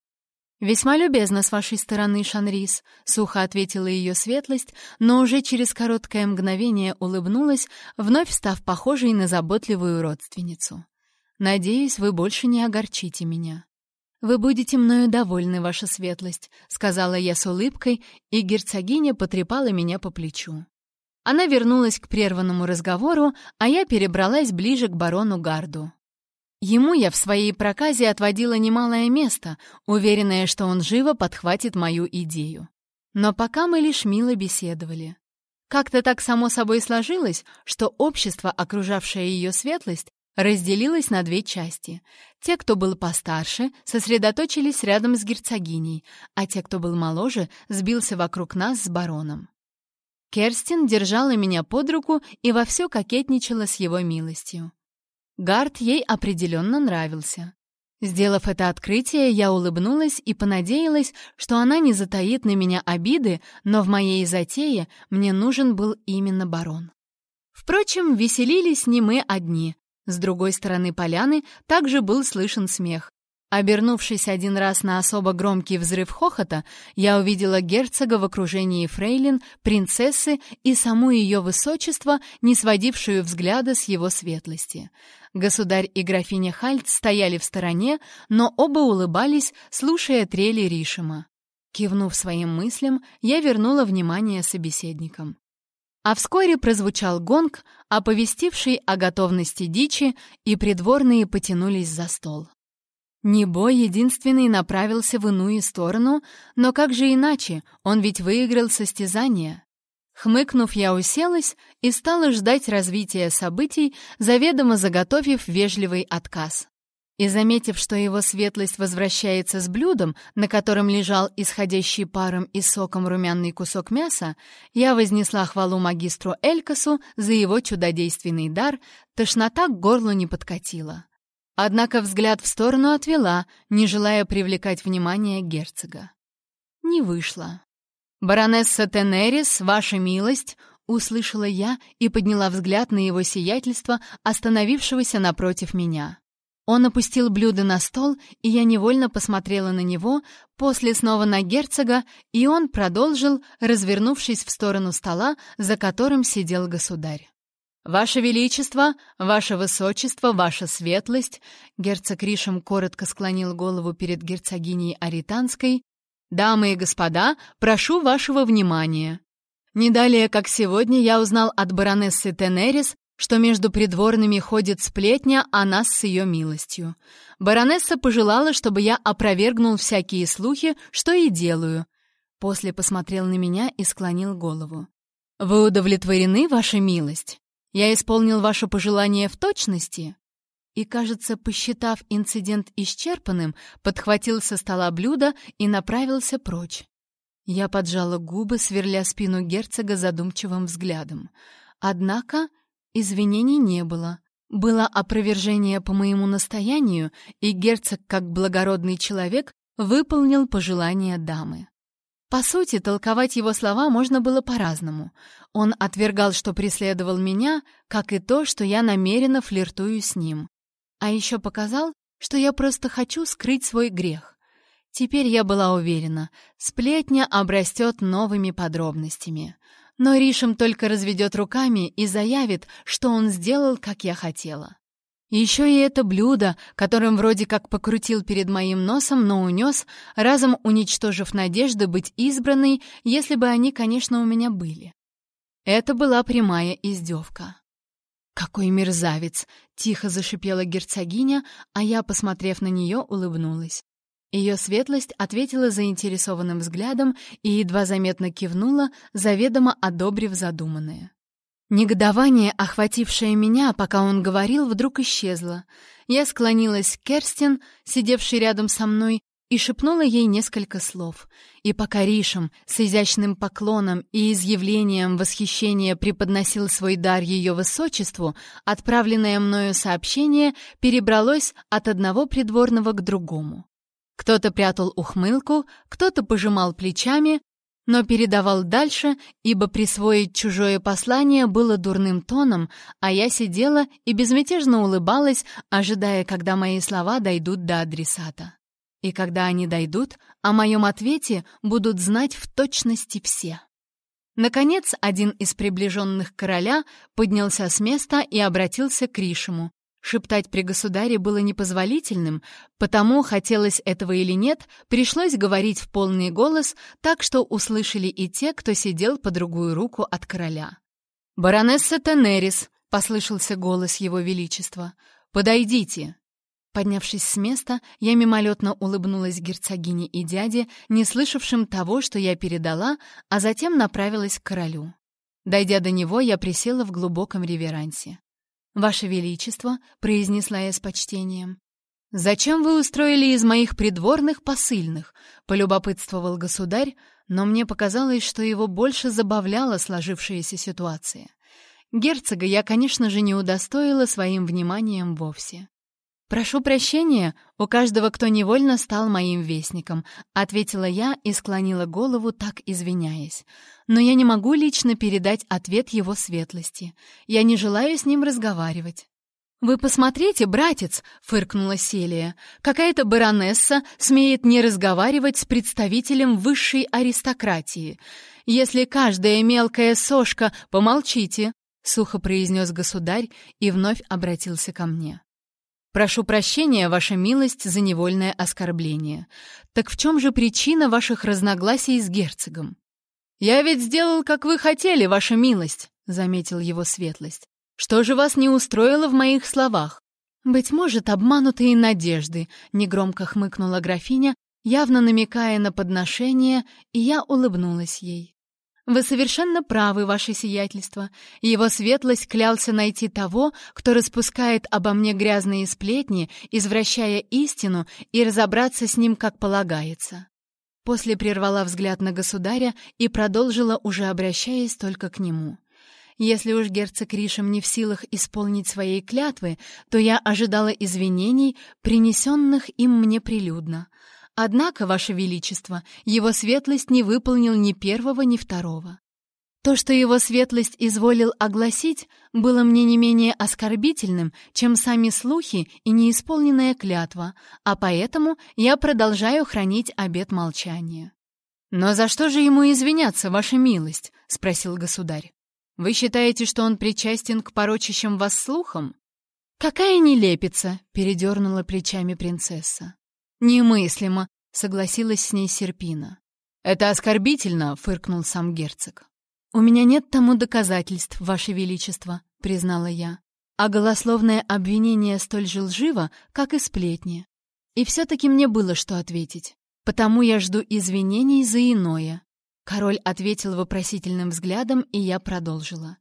«Весьма любезно с вашей стороны, Шанрис», — сухо ответила ее светлость, но уже через короткое мгновение улыбнулась, вновь став похожей на заботливую родственницу. «Надеюсь, вы больше не огорчите меня». «Вы будете мною довольны, ваша светлость», — сказала я с улыбкой, и герцогиня потрепала меня по плечу. Она вернулась к прерванному разговору, а я перебралась ближе к барону Гарду. Ему я в своей проказе отводила немалое место, уверенная, что он живо подхватит мою идею. Но пока мы лишь мило беседовали. Как-то так само собой сложилось, что общество, окружавшее ее светлость, разделилось на две части. Те, кто был постарше, сосредоточились рядом с герцогиней, а те, кто был моложе, сбился вокруг нас с бароном. Керстин держала меня под руку и вовсю кокетничала с его милостью. Гард ей определенно нравился. Сделав это открытие, я улыбнулась и понадеялась, что она не затаит на меня обиды, но в моей затее мне нужен был именно барон. Впрочем, веселились не мы одни. С другой стороны поляны также был слышен смех. Обернувшись один раз на особо громкий взрыв хохота, я увидела герцога в окружении фрейлин, принцессы и саму ее высочество, не сводившую взгляда с его светлости. Государь и графиня Хальт стояли в стороне, но оба улыбались, слушая трели Ришима. Кивнув своим мыслям, я вернула внимание собеседникам. А вскоре прозвучал гонг, оповестивший о готовности дичи, и придворные потянулись за стол. Небо единственный направился в иную сторону, но как же иначе, он ведь выиграл состязание. Хмыкнув, я уселась и стала ждать развития событий, заведомо заготовив вежливый отказ. И заметив, что его светлость возвращается с блюдом, на котором лежал исходящий паром и соком румяный кусок мяса, я вознесла хвалу магистру Элькасу за его чудодейственный дар, тошнота к горлу не подкатила. Однако взгляд в сторону отвела, не желая привлекать внимание герцога. Не вышло. «Баронесса Тенерис, ваша милость!» — услышала я и подняла взгляд на его сиятельство, остановившегося напротив меня. Он опустил блюдо на стол, и я невольно посмотрела на него, после снова на герцога, и он продолжил, развернувшись в сторону стола, за которым сидел государь. «Ваше Величество, Ваше Высочество, Ваша Светлость!» Герцог Ришем коротко склонил голову перед герцогиней Аританской. «Дамы и господа, прошу вашего внимания!» Не далее, как сегодня, я узнал от баронессы Тенерис, что между придворными ходит сплетня о нас с ее милостью. Баронесса пожелала, чтобы я опровергнул всякие слухи, что и делаю. После посмотрел на меня и склонил голову. «Вы удовлетворены, ваша милость?» Я исполнил ваше пожелание в точности?» И, кажется, посчитав инцидент исчерпанным, подхватил со стола блюдо и направился прочь. Я поджала губы, сверля спину герцога задумчивым взглядом. Однако извинений не было. Было опровержение по моему настоянию, и герцог, как благородный человек, выполнил пожелание дамы. По сути, толковать его слова можно было по-разному. Он отвергал, что преследовал меня, как и то, что я намеренно флиртую с ним. А еще показал, что я просто хочу скрыть свой грех. Теперь я была уверена, сплетня обрастет новыми подробностями. Но Ришем только разведет руками и заявит, что он сделал, как я хотела. Еще и это блюдо, которым вроде как покрутил перед моим носом, но унес, разом уничтожив надежды быть избранной, если бы они, конечно, у меня были. Это была прямая издевка. «Какой мерзавец!» — тихо зашипела герцогиня, а я, посмотрев на нее, улыбнулась. Ее светлость ответила заинтересованным взглядом и едва заметно кивнула, заведомо одобрив задуманное. Негодование, охватившее меня, пока он говорил, вдруг исчезло. Я склонилась к Керстин, сидевшей рядом со мной, и шепнула ей несколько слов. И пока Ришем с изящным поклоном и изъявлением восхищения преподносил свой дар ее высочеству, отправленное мною сообщение перебралось от одного придворного к другому. Кто-то прятал ухмылку, кто-то пожимал плечами, но передавал дальше, ибо присвоить чужое послание было дурным тоном, а я сидела и безмятежно улыбалась, ожидая, когда мои слова дойдут до адресата. И когда они дойдут, о моем ответе будут знать в точности все. Наконец, один из приближенных короля поднялся с места и обратился к Ришему, Шептать при государе было непозволительным, потому, хотелось этого или нет, пришлось говорить в полный голос, так что услышали и те, кто сидел по другую руку от короля. «Баронесса Тенерис», — послышался голос его величества, — «подойдите». Поднявшись с места, я мимолетно улыбнулась герцогине и дяде, не слышавшим того, что я передала, а затем направилась к королю. Дойдя до него, я присела в глубоком реверансе. «Ваше Величество», — произнесла я с почтением. «Зачем вы устроили из моих придворных посыльных?» — полюбопытствовал государь, но мне показалось, что его больше забавляла сложившаяся ситуация. Герцога я, конечно же, не удостоила своим вниманием вовсе. «Прошу прощения, у каждого, кто невольно стал моим вестником», — ответила я и склонила голову, так извиняясь. «Но я не могу лично передать ответ его светлости. Я не желаю с ним разговаривать». «Вы посмотрите, братец!» — фыркнула Селия. «Какая-то баронесса смеет не разговаривать с представителем высшей аристократии. Если каждая мелкая сошка... Помолчите!» — сухо произнес государь и вновь обратился ко мне. Прошу прощения, ваша милость, за невольное оскорбление. Так в чем же причина ваших разногласий с герцогом? Я ведь сделал, как вы хотели, ваша милость, заметил его светлость. Что же вас не устроило в моих словах? Быть может, обманутые надежды, негромко хмыкнула графиня, явно намекая на подношение, и я улыбнулась ей. «Вы совершенно правы, ваше сиятельство. Его светлость клялся найти того, кто распускает обо мне грязные сплетни, извращая истину, и разобраться с ним, как полагается». После прервала взгляд на государя и продолжила, уже обращаясь только к нему. «Если уж герцог Ришем не в силах исполнить своей клятвы, то я ожидала извинений, принесенных им мне прилюдно». Однако, Ваше Величество, его светлость не выполнил ни первого, ни второго. То, что его светлость изволил огласить, было мне не менее оскорбительным, чем сами слухи и неисполненная клятва, а поэтому я продолжаю хранить обет молчания. «Но за что же ему извиняться, ваша милость?» — спросил государь. «Вы считаете, что он причастен к порочащим вас слухам?» «Какая нелепица!» — передернула плечами принцесса. «Немыслимо», — согласилась с ней Серпина. «Это оскорбительно», — фыркнул сам герцог. «У меня нет тому доказательств, Ваше Величество», — признала я. А голословное обвинение столь же лживо, как и сплетни. И все-таки мне было что ответить. Потому я жду извинений за иное. Король ответил вопросительным взглядом, и я продолжила.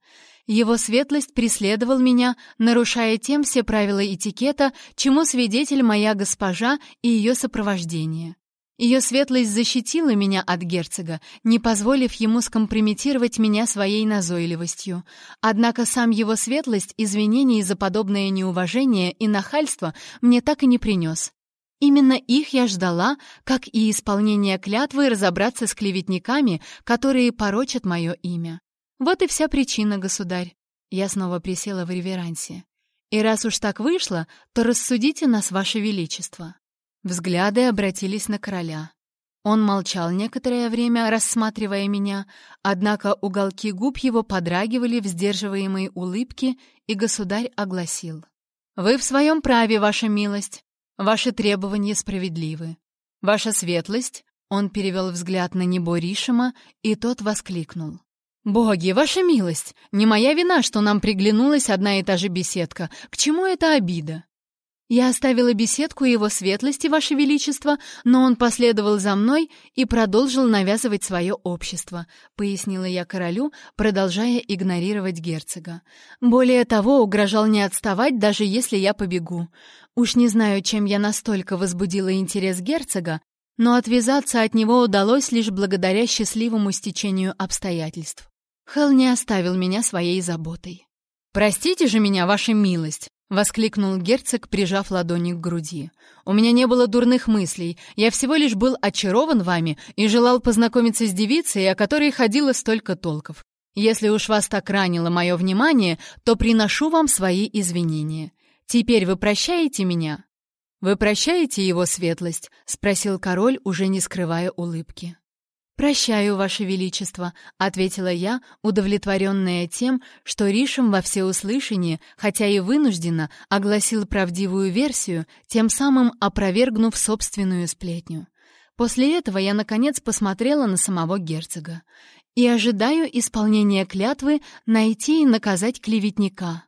Его светлость преследовал меня, нарушая тем все правила этикета, чему свидетель моя госпожа и ее сопровождение. Ее светлость защитила меня от герцога, не позволив ему скомпрометировать меня своей назойливостью. Однако сам его светлость извинений за подобное неуважение и нахальство мне так и не принес. Именно их я ждала, как и исполнение клятвы разобраться с клеветниками, которые порочат мое имя. Вот и вся причина, государь. Я снова присела в реверансе. И раз уж так вышло, то рассудите нас, ваше величество. Взгляды обратились на короля. Он молчал некоторое время, рассматривая меня, однако уголки губ его подрагивали в сдерживаемой улыбке, и государь огласил. «Вы в своем праве, ваша милость. Ваши требования справедливы. Ваша светлость...» Он перевел взгляд на небо Ришима, и тот воскликнул. «Боги, ваша милость! Не моя вина, что нам приглянулась одна и та же беседка. К чему эта обида?» Я оставила беседку его светлости, ваше величество, но он последовал за мной и продолжил навязывать свое общество, пояснила я королю, продолжая игнорировать герцога. Более того, угрожал не отставать, даже если я побегу. Уж не знаю, чем я настолько возбудила интерес герцога, но отвязаться от него удалось лишь благодаря счастливому стечению обстоятельств. Хелл не оставил меня своей заботой. «Простите же меня, ваша милость!» — воскликнул герцог, прижав ладони к груди. «У меня не было дурных мыслей. Я всего лишь был очарован вами и желал познакомиться с девицей, о которой ходило столько толков. Если уж вас так ранило мое внимание, то приношу вам свои извинения. Теперь вы прощаете меня?» «Вы прощаете его светлость?» — спросил король, уже не скрывая улыбки. «Прощаю, Ваше Величество», — ответила я, удовлетворенная тем, что Ришем во всеуслышание, хотя и вынужденно, огласил правдивую версию, тем самым опровергнув собственную сплетню. После этого я, наконец, посмотрела на самого герцога. «И ожидаю исполнения клятвы найти и наказать клеветника».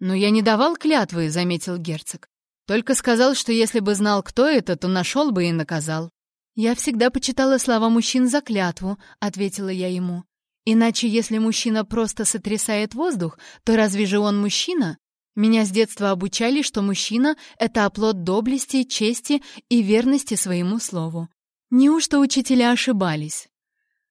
«Но я не давал клятвы», — заметил герцог. «Только сказал, что если бы знал, кто это, то нашел бы и наказал». «Я всегда почитала слова мужчин за клятву», — ответила я ему. «Иначе, если мужчина просто сотрясает воздух, то разве же он мужчина? Меня с детства обучали, что мужчина — это оплот доблести, чести и верности своему слову. Неужто учителя ошибались?»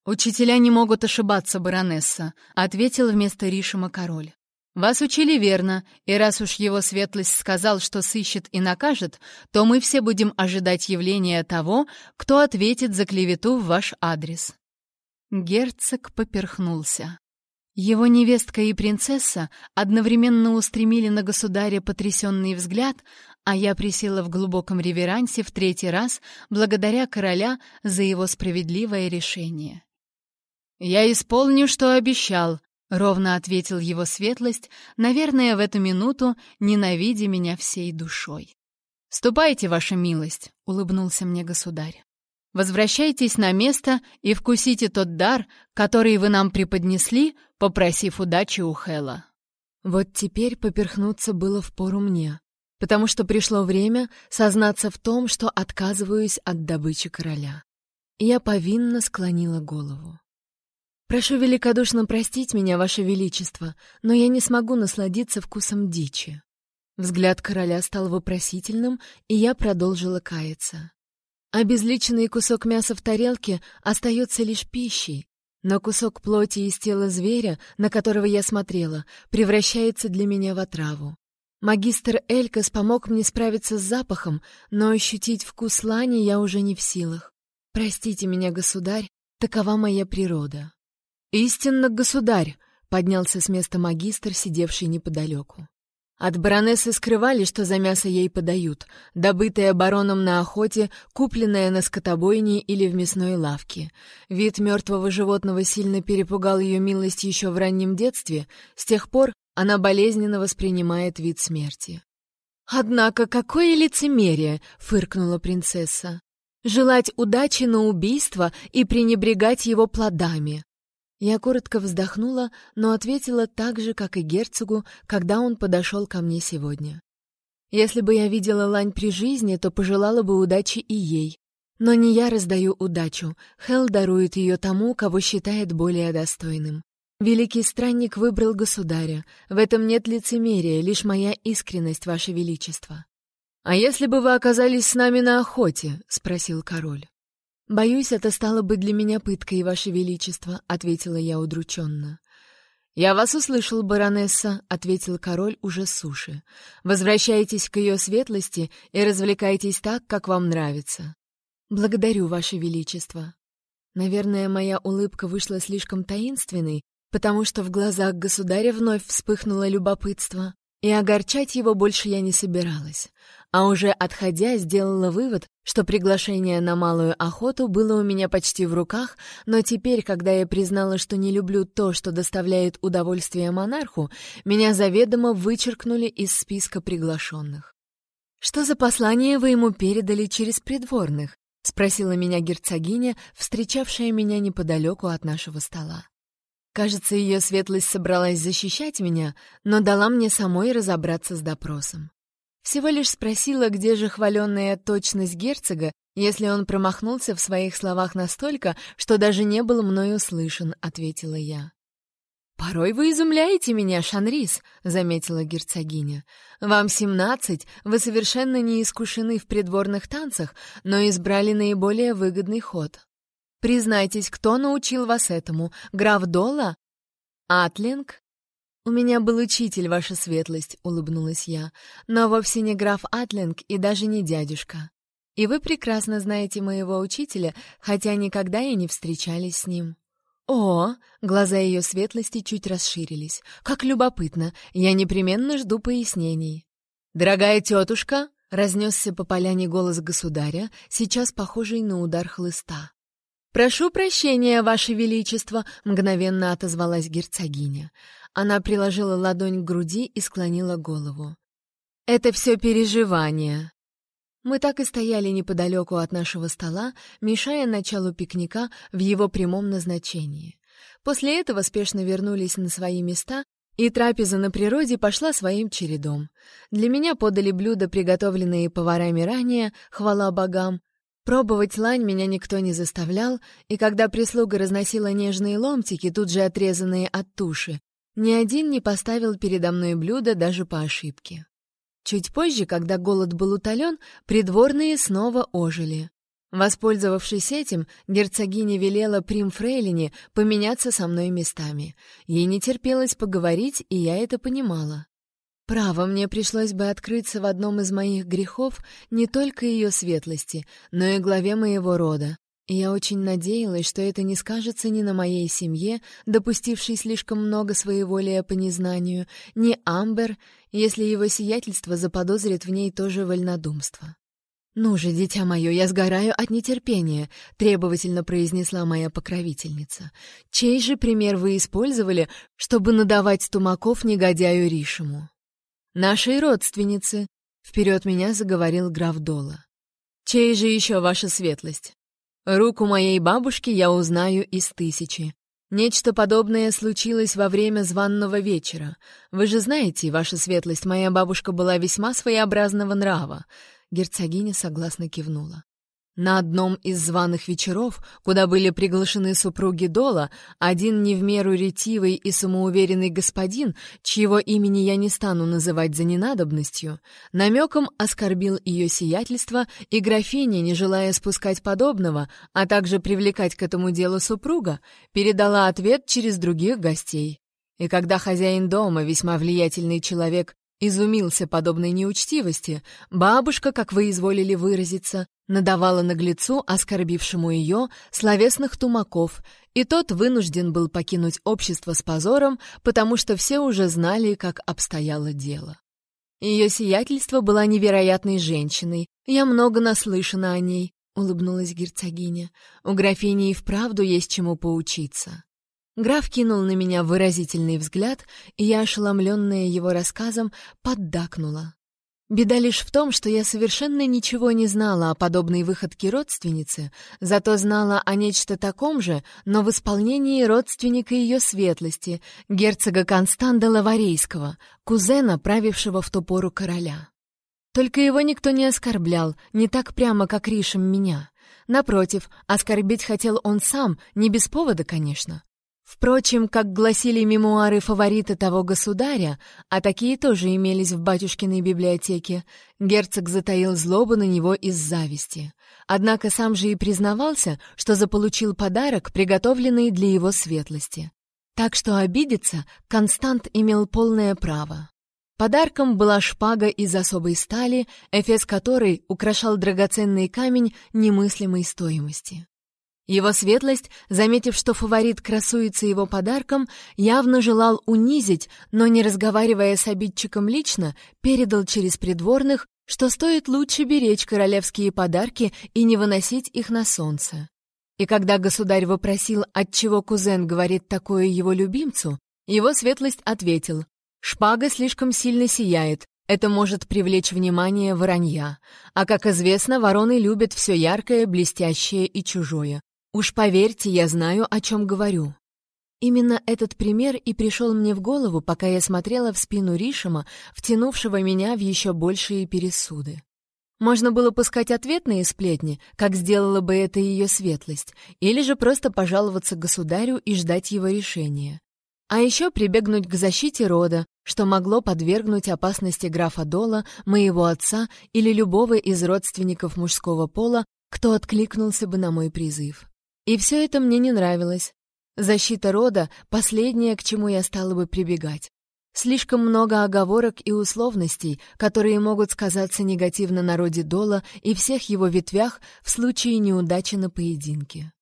«Учителя не могут ошибаться, баронесса», — ответил вместо Ришима король. «Вас учили верно, и раз уж его светлость сказал, что сыщет и накажет, то мы все будем ожидать явления того, кто ответит за клевету в ваш адрес». Герцог поперхнулся. Его невестка и принцесса одновременно устремили на государя потрясенный взгляд, а я присела в глубоком реверансе в третий раз благодаря короля за его справедливое решение. «Я исполню, что обещал», Ровно ответил его светлость, наверное, в эту минуту ненавидя меня всей душой. «Ступайте, ваша милость», — улыбнулся мне государь. «Возвращайтесь на место и вкусите тот дар, который вы нам преподнесли, попросив удачи у Хэла». Вот теперь поперхнуться было впору мне, потому что пришло время сознаться в том, что отказываюсь от добычи короля. Я повинно склонила голову. «Прошу великодушно простить меня, Ваше Величество, но я не смогу насладиться вкусом дичи». Взгляд короля стал вопросительным, и я продолжила каяться. Обезличенный кусок мяса в тарелке остается лишь пищей, но кусок плоти из тела зверя, на которого я смотрела, превращается для меня в отраву. Магистр Элькас помог мне справиться с запахом, но ощутить вкус лани я уже не в силах. Простите меня, государь, такова моя природа. «Истинно, государь!» — поднялся с места магистр, сидевший неподалеку. От баронессы скрывали, что за мясо ей подают, добытое бароном на охоте, купленное на скотобойне или в мясной лавке. Вид мертвого животного сильно перепугал ее милость еще в раннем детстве, с тех пор она болезненно воспринимает вид смерти. «Однако какое лицемерие!» — фыркнула принцесса. «Желать удачи на убийство и пренебрегать его плодами. Я коротко вздохнула, но ответила так же, как и герцогу, когда он подошел ко мне сегодня. Если бы я видела Лань при жизни, то пожелала бы удачи и ей. Но не я раздаю удачу, Хел дарует ее тому, кого считает более достойным. Великий странник выбрал государя. В этом нет лицемерия, лишь моя искренность, ваше величество. А если бы вы оказались с нами на охоте, спросил король. Боюсь, это стало бы для меня пыткой, ваше величество, ответила я удрученно. «Я вас услышал, баронесса», — ответил король уже суши. «Возвращайтесь к ее светлости и развлекайтесь так, как вам нравится». «Благодарю, ваше величество». Наверное, моя улыбка вышла слишком таинственной, потому что в глазах государя вновь вспыхнуло любопытство, и огорчать его больше я не собиралась. А уже отходя, сделала вывод, что приглашение на малую охоту было у меня почти в руках, но теперь, когда я признала, что не люблю то, что доставляет удовольствие монарху, меня заведомо вычеркнули из списка приглашенных. «Что за послание вы ему передали через придворных?» — спросила меня герцогиня, встречавшая меня неподалеку от нашего стола. Кажется, ее светлость собралась защищать меня, но дала мне самой разобраться с допросом. Всего лишь спросила, где же хваленная точность герцога, если он промахнулся в своих словах настолько, что даже не был мной услышан, ответила я. «Порой вы изумляете меня, Шанрис», — заметила герцогиня. «Вам семнадцать, вы совершенно не искушены в придворных танцах, но избрали наиболее выгодный ход. Признайтесь, кто научил вас этому? Граф Дола? Атлинг? «У меня был учитель, ваша светлость», — улыбнулась я, «но вовсе не граф Атлинг и даже не дядюшка. И вы прекрасно знаете моего учителя, хотя никогда и не встречались с ним». «О!» — глаза ее светлости чуть расширились. «Как любопытно! Я непременно жду пояснений». «Дорогая тетушка!» — разнесся по поляне голос государя, сейчас похожий на удар хлыста. «Прошу прощения, ваше величество!» — мгновенно отозвалась герцогиня. Она приложила ладонь к груди и склонила голову. «Это все переживания». Мы так и стояли неподалеку от нашего стола, мешая началу пикника в его прямом назначении. После этого спешно вернулись на свои места, и трапеза на природе пошла своим чередом. Для меня подали блюда, приготовленные поварами ранее, хвала богам. Пробовать лань меня никто не заставлял, и когда прислуга разносила нежные ломтики, тут же отрезанные от туши, ни один не поставил передо мной блюдо даже по ошибке. Чуть позже, когда голод был утолен, придворные снова ожили. Воспользовавшись этим, герцогиня велела Примфрейлине поменяться со мной местами. Ей не терпелось поговорить, и я это понимала. Право, мне пришлось бы открыться в одном из моих грехов не только ее светлости, но и главе моего рода, я очень надеялась, что это не скажется ни на моей семье, допустившей слишком много своеволия по незнанию, ни Амбер, если его сиятельство заподозрит в ней тоже вольнодумство. «Ну же, дитя мое, я сгораю от нетерпения», — требовательно произнесла моя покровительница. «Чей же пример вы использовали, чтобы надавать тумаков негодяю Ришему?» «Нашей родственницы», — вперед меня заговорил граф Дола. «Чей же еще ваша светлость?» Руку моей бабушки я узнаю из тысячи. Нечто подобное случилось во время званного вечера. Вы же знаете, ваша светлость, моя бабушка была весьма своеобразного нрава. Герцогиня согласно кивнула. На одном из званых вечеров, куда были приглашены супруги Дола, один не в меру ретивый и самоуверенный господин, чьего имени я не стану называть за ненадобностью, намеком оскорбил ее сиятельство, и графиня, не желая спускать подобного, а также привлекать к этому делу супруга, передала ответ через других гостей. И когда хозяин дома, весьма влиятельный человек, изумился подобной неучтивости, бабушка, как вы изволили выразиться, надавала наглецу, оскорбившему ее, словесных тумаков, и тот вынужден был покинуть общество с позором, потому что все уже знали, как обстояло дело. Ее сиятельство была невероятной женщиной, я много наслышана о ней, — улыбнулась герцогиня. «У графини и вправду есть чему поучиться». Граф кинул на меня выразительный взгляд, и я, ошеломленная его рассказом, поддакнула. Беда лишь в том, что я совершенно ничего не знала о подобной выходке родственницы, зато знала о нечто таком же, но в исполнении родственника ее светлости, герцога Констанда Лаварейского, кузена, правившего в ту пору короля. Только его никто не оскорблял, не так прямо, как Ришем меня. Напротив, оскорбить хотел он сам, не без повода, конечно. Впрочем, как гласили мемуары фаворита того государя, а такие тоже имелись в батюшкиной библиотеке, герцог затаил злобу на него из зависти. Однако сам же и признавался, что заполучил подарок, приготовленный для его светлости. Так что обидеться Констант имел полное право. Подарком была шпага из особой стали, эфес которой украшал драгоценный камень немыслимой стоимости. Его светлость, заметив, что фаворит красуется его подарком, явно желал унизить, но, не разговаривая с обидчиком лично, передал через придворных, что стоит лучше беречь королевские подарки и не выносить их на солнце. И когда государь вопросил, отчего кузен говорит такое его любимцу, его светлость ответил, «Шпага слишком сильно сияет, это может привлечь внимание воронья. А, как известно, вороны любят все яркое, блестящее и чужое. Уж поверьте, я знаю, о чем говорю. Именно этот пример и пришел мне в голову, пока я смотрела в спину Ришима, втянувшего меня в еще большие пересуды. Можно было пускать ответные сплетни, как сделала бы это ее светлость, или же просто пожаловаться государю и ждать его решения. А еще прибегнуть к защите рода, что могло подвергнуть опасности графа Дола, моего отца или любого из родственников мужского пола, кто откликнулся бы на мой призыв. И все это мне не нравилось. Защита рода — последнее, к чему я стала бы прибегать. Слишком много оговорок и условностей, которые могут сказаться негативно на роде Дола и всех его ветвях в случае неудачи на поединке.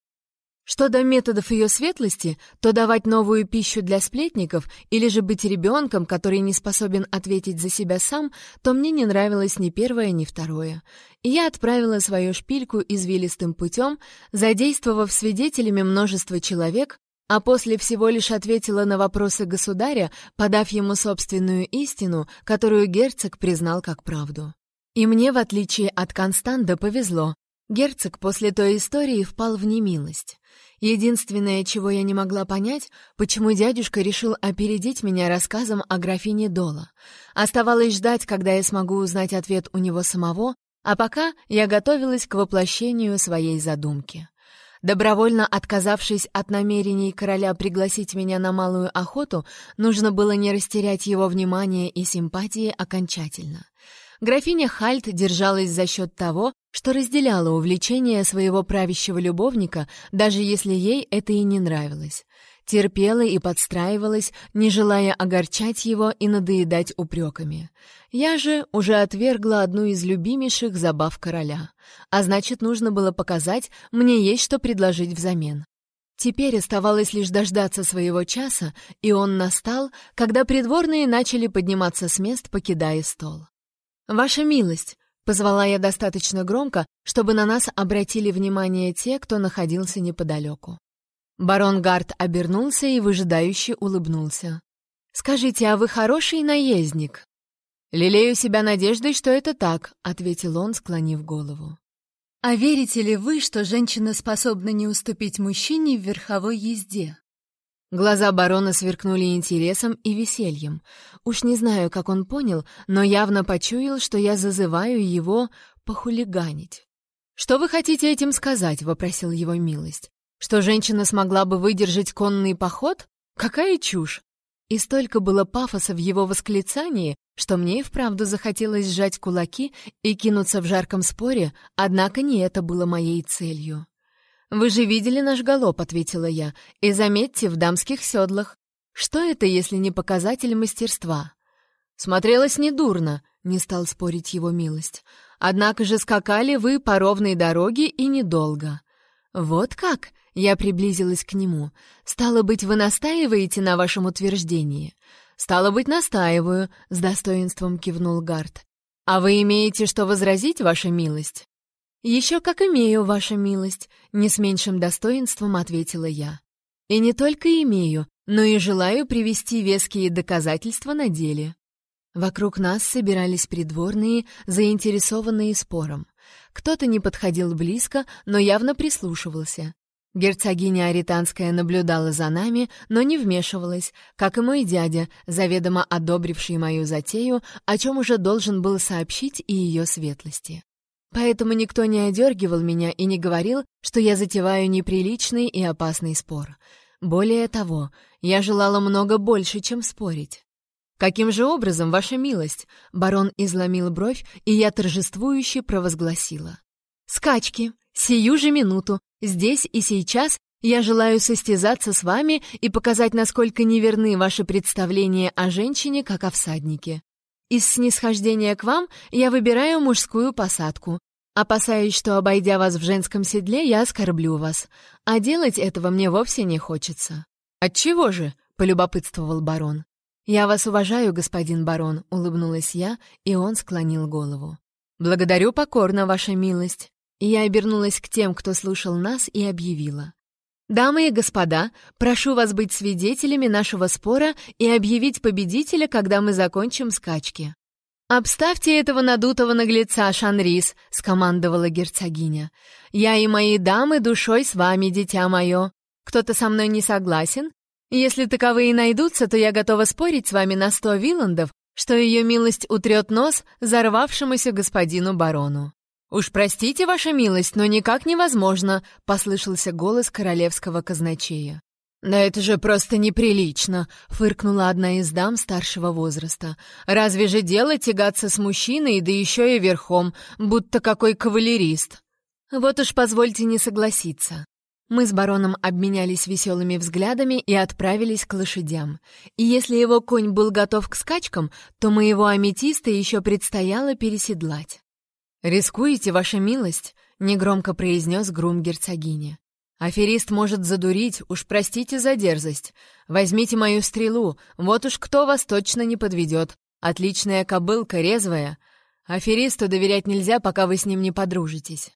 Что до методов ее светлости, то давать новую пищу для сплетников или же быть ребенком, который не способен ответить за себя сам, то мне не нравилось ни первое, ни второе. И я отправила свою шпильку извилистым путем, задействовав свидетелями множество человек, а после всего лишь ответила на вопросы государя, подав ему собственную истину, которую герцог признал как правду. И мне, в отличие от Констанда, повезло. Герцог после той истории впал в немилость. Единственное, чего я не могла понять, почему дядюшка решил опередить меня рассказом о графине Дола. Оставалось ждать, когда я смогу узнать ответ у него самого, а пока я готовилась к воплощению своей задумки. Добровольно отказавшись от намерений короля пригласить меня на малую охоту, нужно было не растерять его внимание и симпатии окончательно. Графиня Хальт держалась за счет того, что разделяла увлечение своего правящего любовника, даже если ей это и не нравилось. Терпела и подстраивалась, не желая огорчать его и надоедать упреками. Я же уже отвергла одну из любимейших забав короля. А значит, нужно было показать, мне есть что предложить взамен. Теперь оставалось лишь дождаться своего часа, и он настал, когда придворные начали подниматься с мест, покидая стол. «Ваша милость!» — позвала я достаточно громко, чтобы на нас обратили внимание те, кто находился неподалеку. Барон Гард обернулся и выжидающе улыбнулся. «Скажите, а вы хороший наездник?» «Лелею себя надеждой, что это так», — ответил он, склонив голову. «А верите ли вы, что женщина способна не уступить мужчине в верховой езде?» Глаза барона сверкнули интересом и весельем. Уж не знаю, как он понял, но явно почуял, что я зазываю его похулиганить. «Что вы хотите этим сказать?» — вопросил его милость. «Что женщина смогла бы выдержать конный поход? Какая чушь!» И столько было пафоса в его восклицании, что мне и вправду захотелось сжать кулаки и кинуться в жарком споре, однако не это было моей целью. «Вы же видели наш галоп», — ответила я, — «и заметьте, в дамских седлах. Что это, если не показатель мастерства?» «Смотрелось недурно», — не стал спорить его милость. «Однако же скакали вы по ровной дороге и недолго». «Вот как?» — я приблизилась к нему. «Стало быть, вы настаиваете на вашем утверждении?» «Стало быть, настаиваю», — с достоинством кивнул Гард. «А вы имеете что возразить, ваша милость?» «Еще как имею, ваша милость», — не с меньшим достоинством ответила я. «И не только имею, но и желаю привести веские доказательства на деле». Вокруг нас собирались придворные, заинтересованные спором. Кто-то не подходил близко, но явно прислушивался. Герцогиня Аританская наблюдала за нами, но не вмешивалась, как и мой дядя, заведомо одобривший мою затею, о чем уже должен был сообщить и ее светлости. Поэтому никто не одергивал меня и не говорил, что я затеваю неприличный и опасный спор. Более того, я желала много больше, чем спорить. «Каким же образом, ваша милость?» Барон изломил бровь, и я торжествующе провозгласила. «Скачки! Сию же минуту! Здесь и сейчас я желаю состязаться с вами и показать, насколько неверны ваши представления о женщине, как о всаднике. Из снисхождения к вам я выбираю мужскую посадку. Опасаюсь, что, обойдя вас в женском седле, я оскорблю вас. А делать этого мне вовсе не хочется». «Отчего же?» — полюбопытствовал барон. «Я вас уважаю, господин барон», — улыбнулась я, и он склонил голову. «Благодарю покорно, ваша милость». И я обернулась к тем, кто слушал нас, и объявила. «Дамы и господа, прошу вас быть свидетелями нашего спора и объявить победителя, когда мы закончим скачки». «Обставьте этого надутого наглеца, Шанрис», — скомандовала герцогиня. «Я и мои дамы душой с вами, дитя мое. Кто-то со мной не согласен? Если таковые найдутся, то я готова спорить с вами на сто виландов, что ее милость утрет нос зарвавшемуся господину барону. «Уж простите, ваша милость, но никак невозможно», — послышался голос королевского казначея. «Да это же просто неприлично», — фыркнула одна из дам старшего возраста. «Разве же дело тягаться с мужчиной, да еще и верхом, будто какой кавалерист?» «Вот уж позвольте не согласиться. Мы с бароном обменялись веселыми взглядами и отправились к лошадям. И если его конь был готов к скачкам, то моего аметиста еще предстояло переседлать. «Рискуете, ваша милость?» — негромко произнес грум герцогини. «Аферист может задурить, уж простите за дерзость. Возьмите мою стрелу, вот уж кто вас точно не подведет. Отличная кобылка, резвая. Аферисту доверять нельзя, пока вы с ним не подружитесь».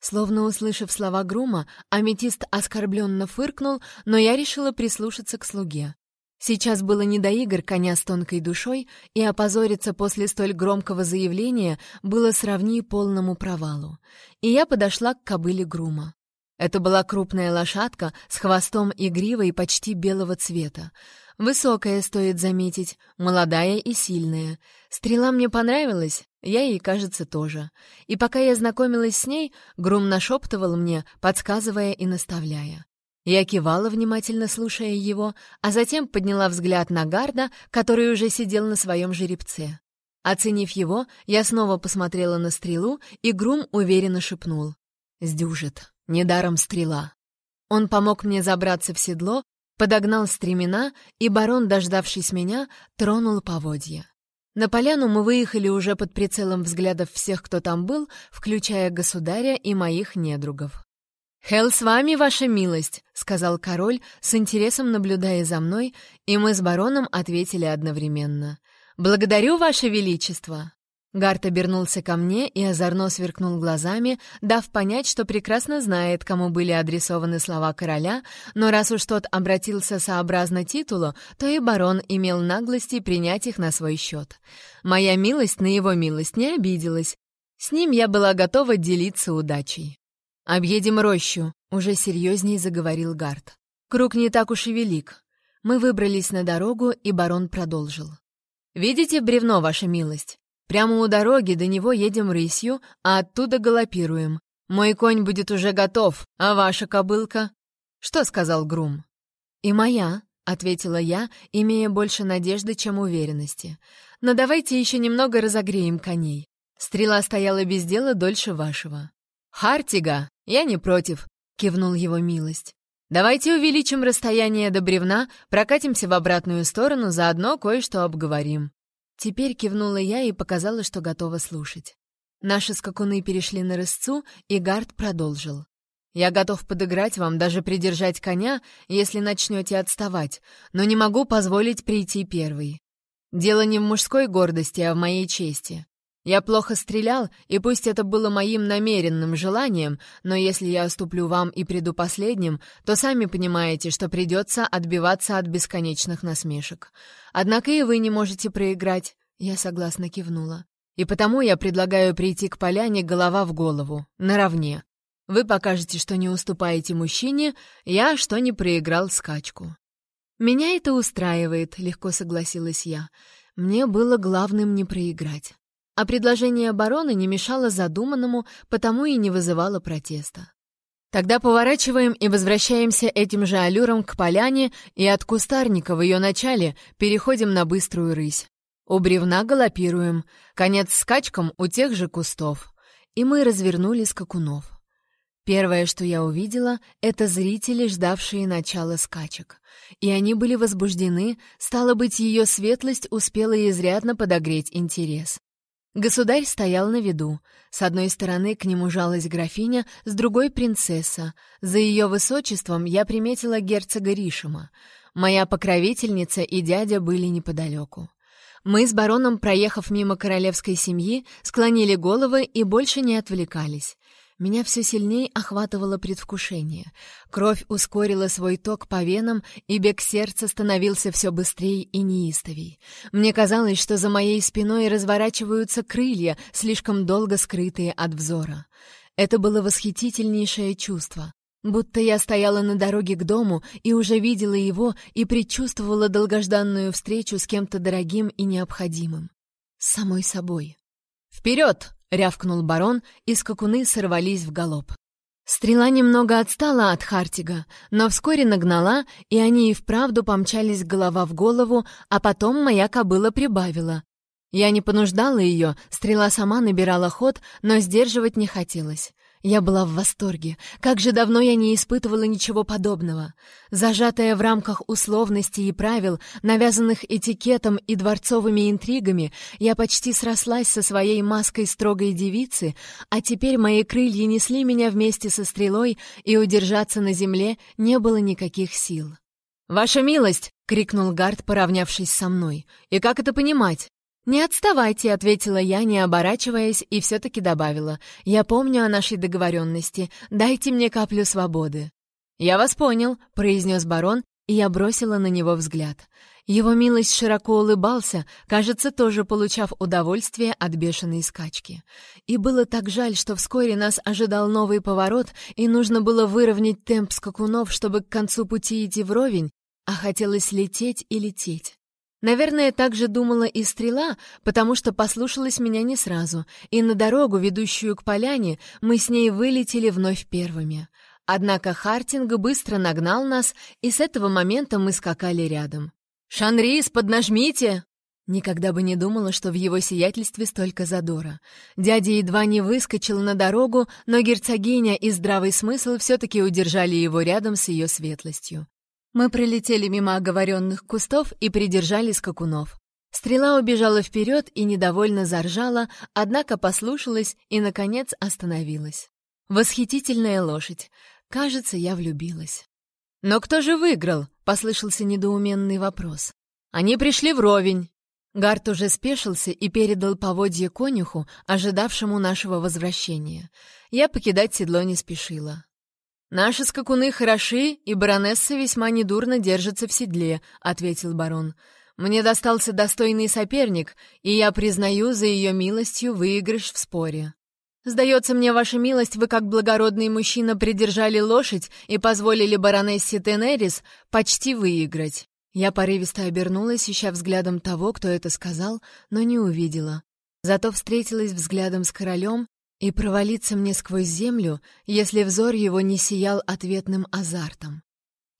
Словно услышав слова Грума, аметист оскорбленно фыркнул, но я решила прислушаться к слуге. Сейчас было не до игр коня с тонкой душой, и опозориться после столь громкого заявления было сравни полному провалу. И я подошла к кобыле Грума. Это была крупная лошадка с хвостом и гривой почти белого цвета. Высокая, стоит заметить, молодая и сильная. Стрела мне понравилась, я ей, кажется, тоже. И пока я знакомилась с ней, Грум нашептывал мне, подсказывая и наставляя. Я кивала, внимательно слушая его, а затем подняла взгляд на Гарда, который уже сидел на своем жеребце. Оценив его, я снова посмотрела на стрелу, и Грум уверенно шепнул. «Сдюжит. Недаром стрела». Он помог мне забраться в седло, подогнал стремена, и барон, дождавшись меня, тронул поводья. На поляну мы выехали уже под прицелом взглядов всех, кто там был, включая государя и моих недругов. «Хелл с вами, ваша милость», — сказал король, с интересом наблюдая за мной, и мы с бароном ответили одновременно. «Благодарю, ваше величество». Гарт обернулся ко мне и озорно сверкнул глазами, дав понять, что прекрасно знает, кому были адресованы слова короля, но раз уж тот обратился сообразно титулу, то и барон имел наглости принять их на свой счет. Моя милость на его милость не обиделась. С ним я была готова делиться удачей. «Объедем рощу», — уже серьезней заговорил Гарт. «Круг не так уж и велик. Мы выбрались на дорогу, и барон продолжил. «Видите бревно, ваша милость? Прямо у дороги до него едем рысью, а оттуда галопируем. Мой конь будет уже готов, а ваша кобылка?» «Что?» — сказал Грум. «И моя», — ответила я, имея больше надежды, чем уверенности. «Но давайте еще немного разогреем коней. Стрела стояла без дела дольше вашего». «Хартига, я не против», — кивнул его милость. «Давайте увеличим расстояние до бревна, прокатимся в обратную сторону, заодно кое-что обговорим». Теперь кивнула я и показала, что готова слушать. Наши скакуны перешли на рысцу, и Гард продолжил. «Я готов подыграть вам, даже придержать коня, если начнете отставать, но не могу позволить прийти первый. Дело не в мужской гордости, а в моей чести. Я плохо стрелял, и пусть это было моим намеренным желанием, но если я уступлю вам и приду последним, то сами понимаете, что придется отбиваться от бесконечных насмешек. Однако и вы не можете проиграть. Я согласно кивнула. И потому я предлагаю прийти к поляне голова в голову, наравне. Вы покажете, что не уступаете мужчине, я, что не проиграл скачку. Меня это устраивает, легко согласилась я. Мне было главным не проиграть. А предложение барона не мешало задуманному, потому и не вызывало протеста. Тогда поворачиваем и возвращаемся этим же аллюром к поляне и от кустарника в ее начале переходим на быструю рысь. У бревна галопируем, конец скачком у тех же кустов. И мы развернули скакунов. Первое, что я увидела, это зрители, ждавшие начала скачек. И они были возбуждены, стало быть, ее светлость успела изрядно подогреть интерес. Государь стоял на виду. С одной стороны к нему жалась графиня, с другой — принцесса. За ее высочеством я приметила герцога Ришима. Моя покровительница и дядя были неподалеку. Мы с бароном, проехав мимо королевской семьи, склонили головы и больше не отвлекались. Меня все сильнее охватывало предвкушение. Кровь ускорила свой ток по венам, и бег сердца становился все быстрее и неистовей. Мне казалось, что за моей спиной разворачиваются крылья, слишком долго скрытые от взора. Это было восхитительнейшее чувство. Будто я стояла на дороге к дому и уже видела его и предчувствовала долгожданную встречу с кем-то дорогим и необходимым. С самой собой. «Вперед!» — рявкнул барон, и скакуны сорвались в галоп. Стрела немного отстала от Хартига, но вскоре нагнала, и они и вправду помчались голова в голову, а потом моя кобыла прибавила. Я не понуждала ее, стрела сама набирала ход, но сдерживать не хотелось. Я была в восторге. Как же давно я не испытывала ничего подобного. Зажатая в рамках условностей и правил, навязанных этикетом и дворцовыми интригами, я почти срослась со своей маской строгой девицы, а теперь мои крылья несли меня вместе со стрелой, и удержаться на земле не было никаких сил. «Ваша милость!» — крикнул Гард, поравнявшись со мной. «И как это понимать?» «Не отставайте», — ответила я, не оборачиваясь, и все-таки добавила. «Я помню о нашей договоренности. Дайте мне каплю свободы». «Я вас понял», — произнес барон, и я бросила на него взгляд. Его милость широко улыбался, кажется, тоже получав удовольствие от бешеной скачки. И было так жаль, что вскоре нас ожидал новый поворот, и нужно было выровнять темп скакунов, чтобы к концу пути идти вровень, а хотелось лететь и лететь. Наверное, так же думала и стрела, потому что послушалась меня не сразу, и на дорогу, ведущую к поляне, мы с ней вылетели вновь первыми. Однако Хартинг быстро нагнал нас, и с этого момента мы скакали рядом. «Шанрис, поднажмите!» Никогда бы не думала, что в его сиятельстве столько задора. Дядя едва не выскочил на дорогу, но герцогиня и здравый смысл все-таки удержали его рядом с ее светлостью. Мы пролетели мимо оговоренных кустов и придержали скакунов. Стрела убежала вперед и недовольно заржала, однако послушалась и, наконец, остановилась. Восхитительная лошадь. Кажется, я влюбилась. «Но кто же выиграл?» — послышался недоуменный вопрос. «Они пришли вровень». Гарт уже спешился и передал поводье конюху, ожидавшему нашего возвращения. Я покидать седло не спешила. «Наши скакуны хороши, и баронесса весьма недурно держится в седле», — ответил барон. «Мне достался достойный соперник, и я признаю за ее милостью выигрыш в споре». «Сдается мне, ваша милость, вы как благородный мужчина придержали лошадь и позволили баронессе Тенерис почти выиграть». Я порывисто обернулась, ища взглядом того, кто это сказал, но не увидела. Зато встретилась взглядом с королем и провалиться мне сквозь землю, если взор его не сиял ответным азартом.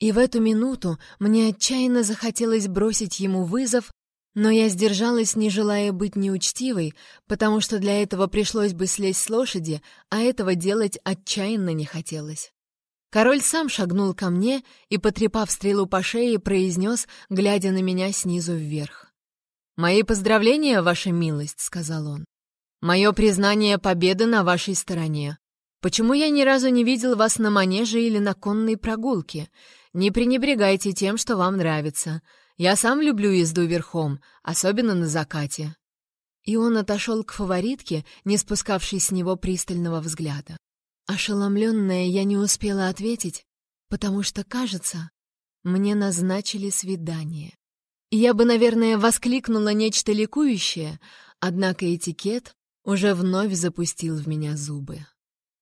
И в эту минуту мне отчаянно захотелось бросить ему вызов, но я сдержалась, не желая быть неучтивой, потому что для этого пришлось бы слезть с лошади, а этого делать отчаянно не хотелось. Король сам шагнул ко мне и, потрепав стрелу по шее, произнес, глядя на меня снизу вверх. «Мои поздравления, ваша милость», — сказал он. Мое признание победы на вашей стороне. Почему я ни разу не видел вас на манеже или на конной прогулке? Не пренебрегайте тем, что вам нравится. Я сам люблю езду верхом, особенно на закате». И он отошел к фаворитке, не спускавшей с него пристального взгляда. Ошеломленная, я не успела ответить, потому что, кажется, мне назначили свидание. Я бы, наверное, воскликнула нечто ликующее, однако этикет уже вновь запустил в меня зубы.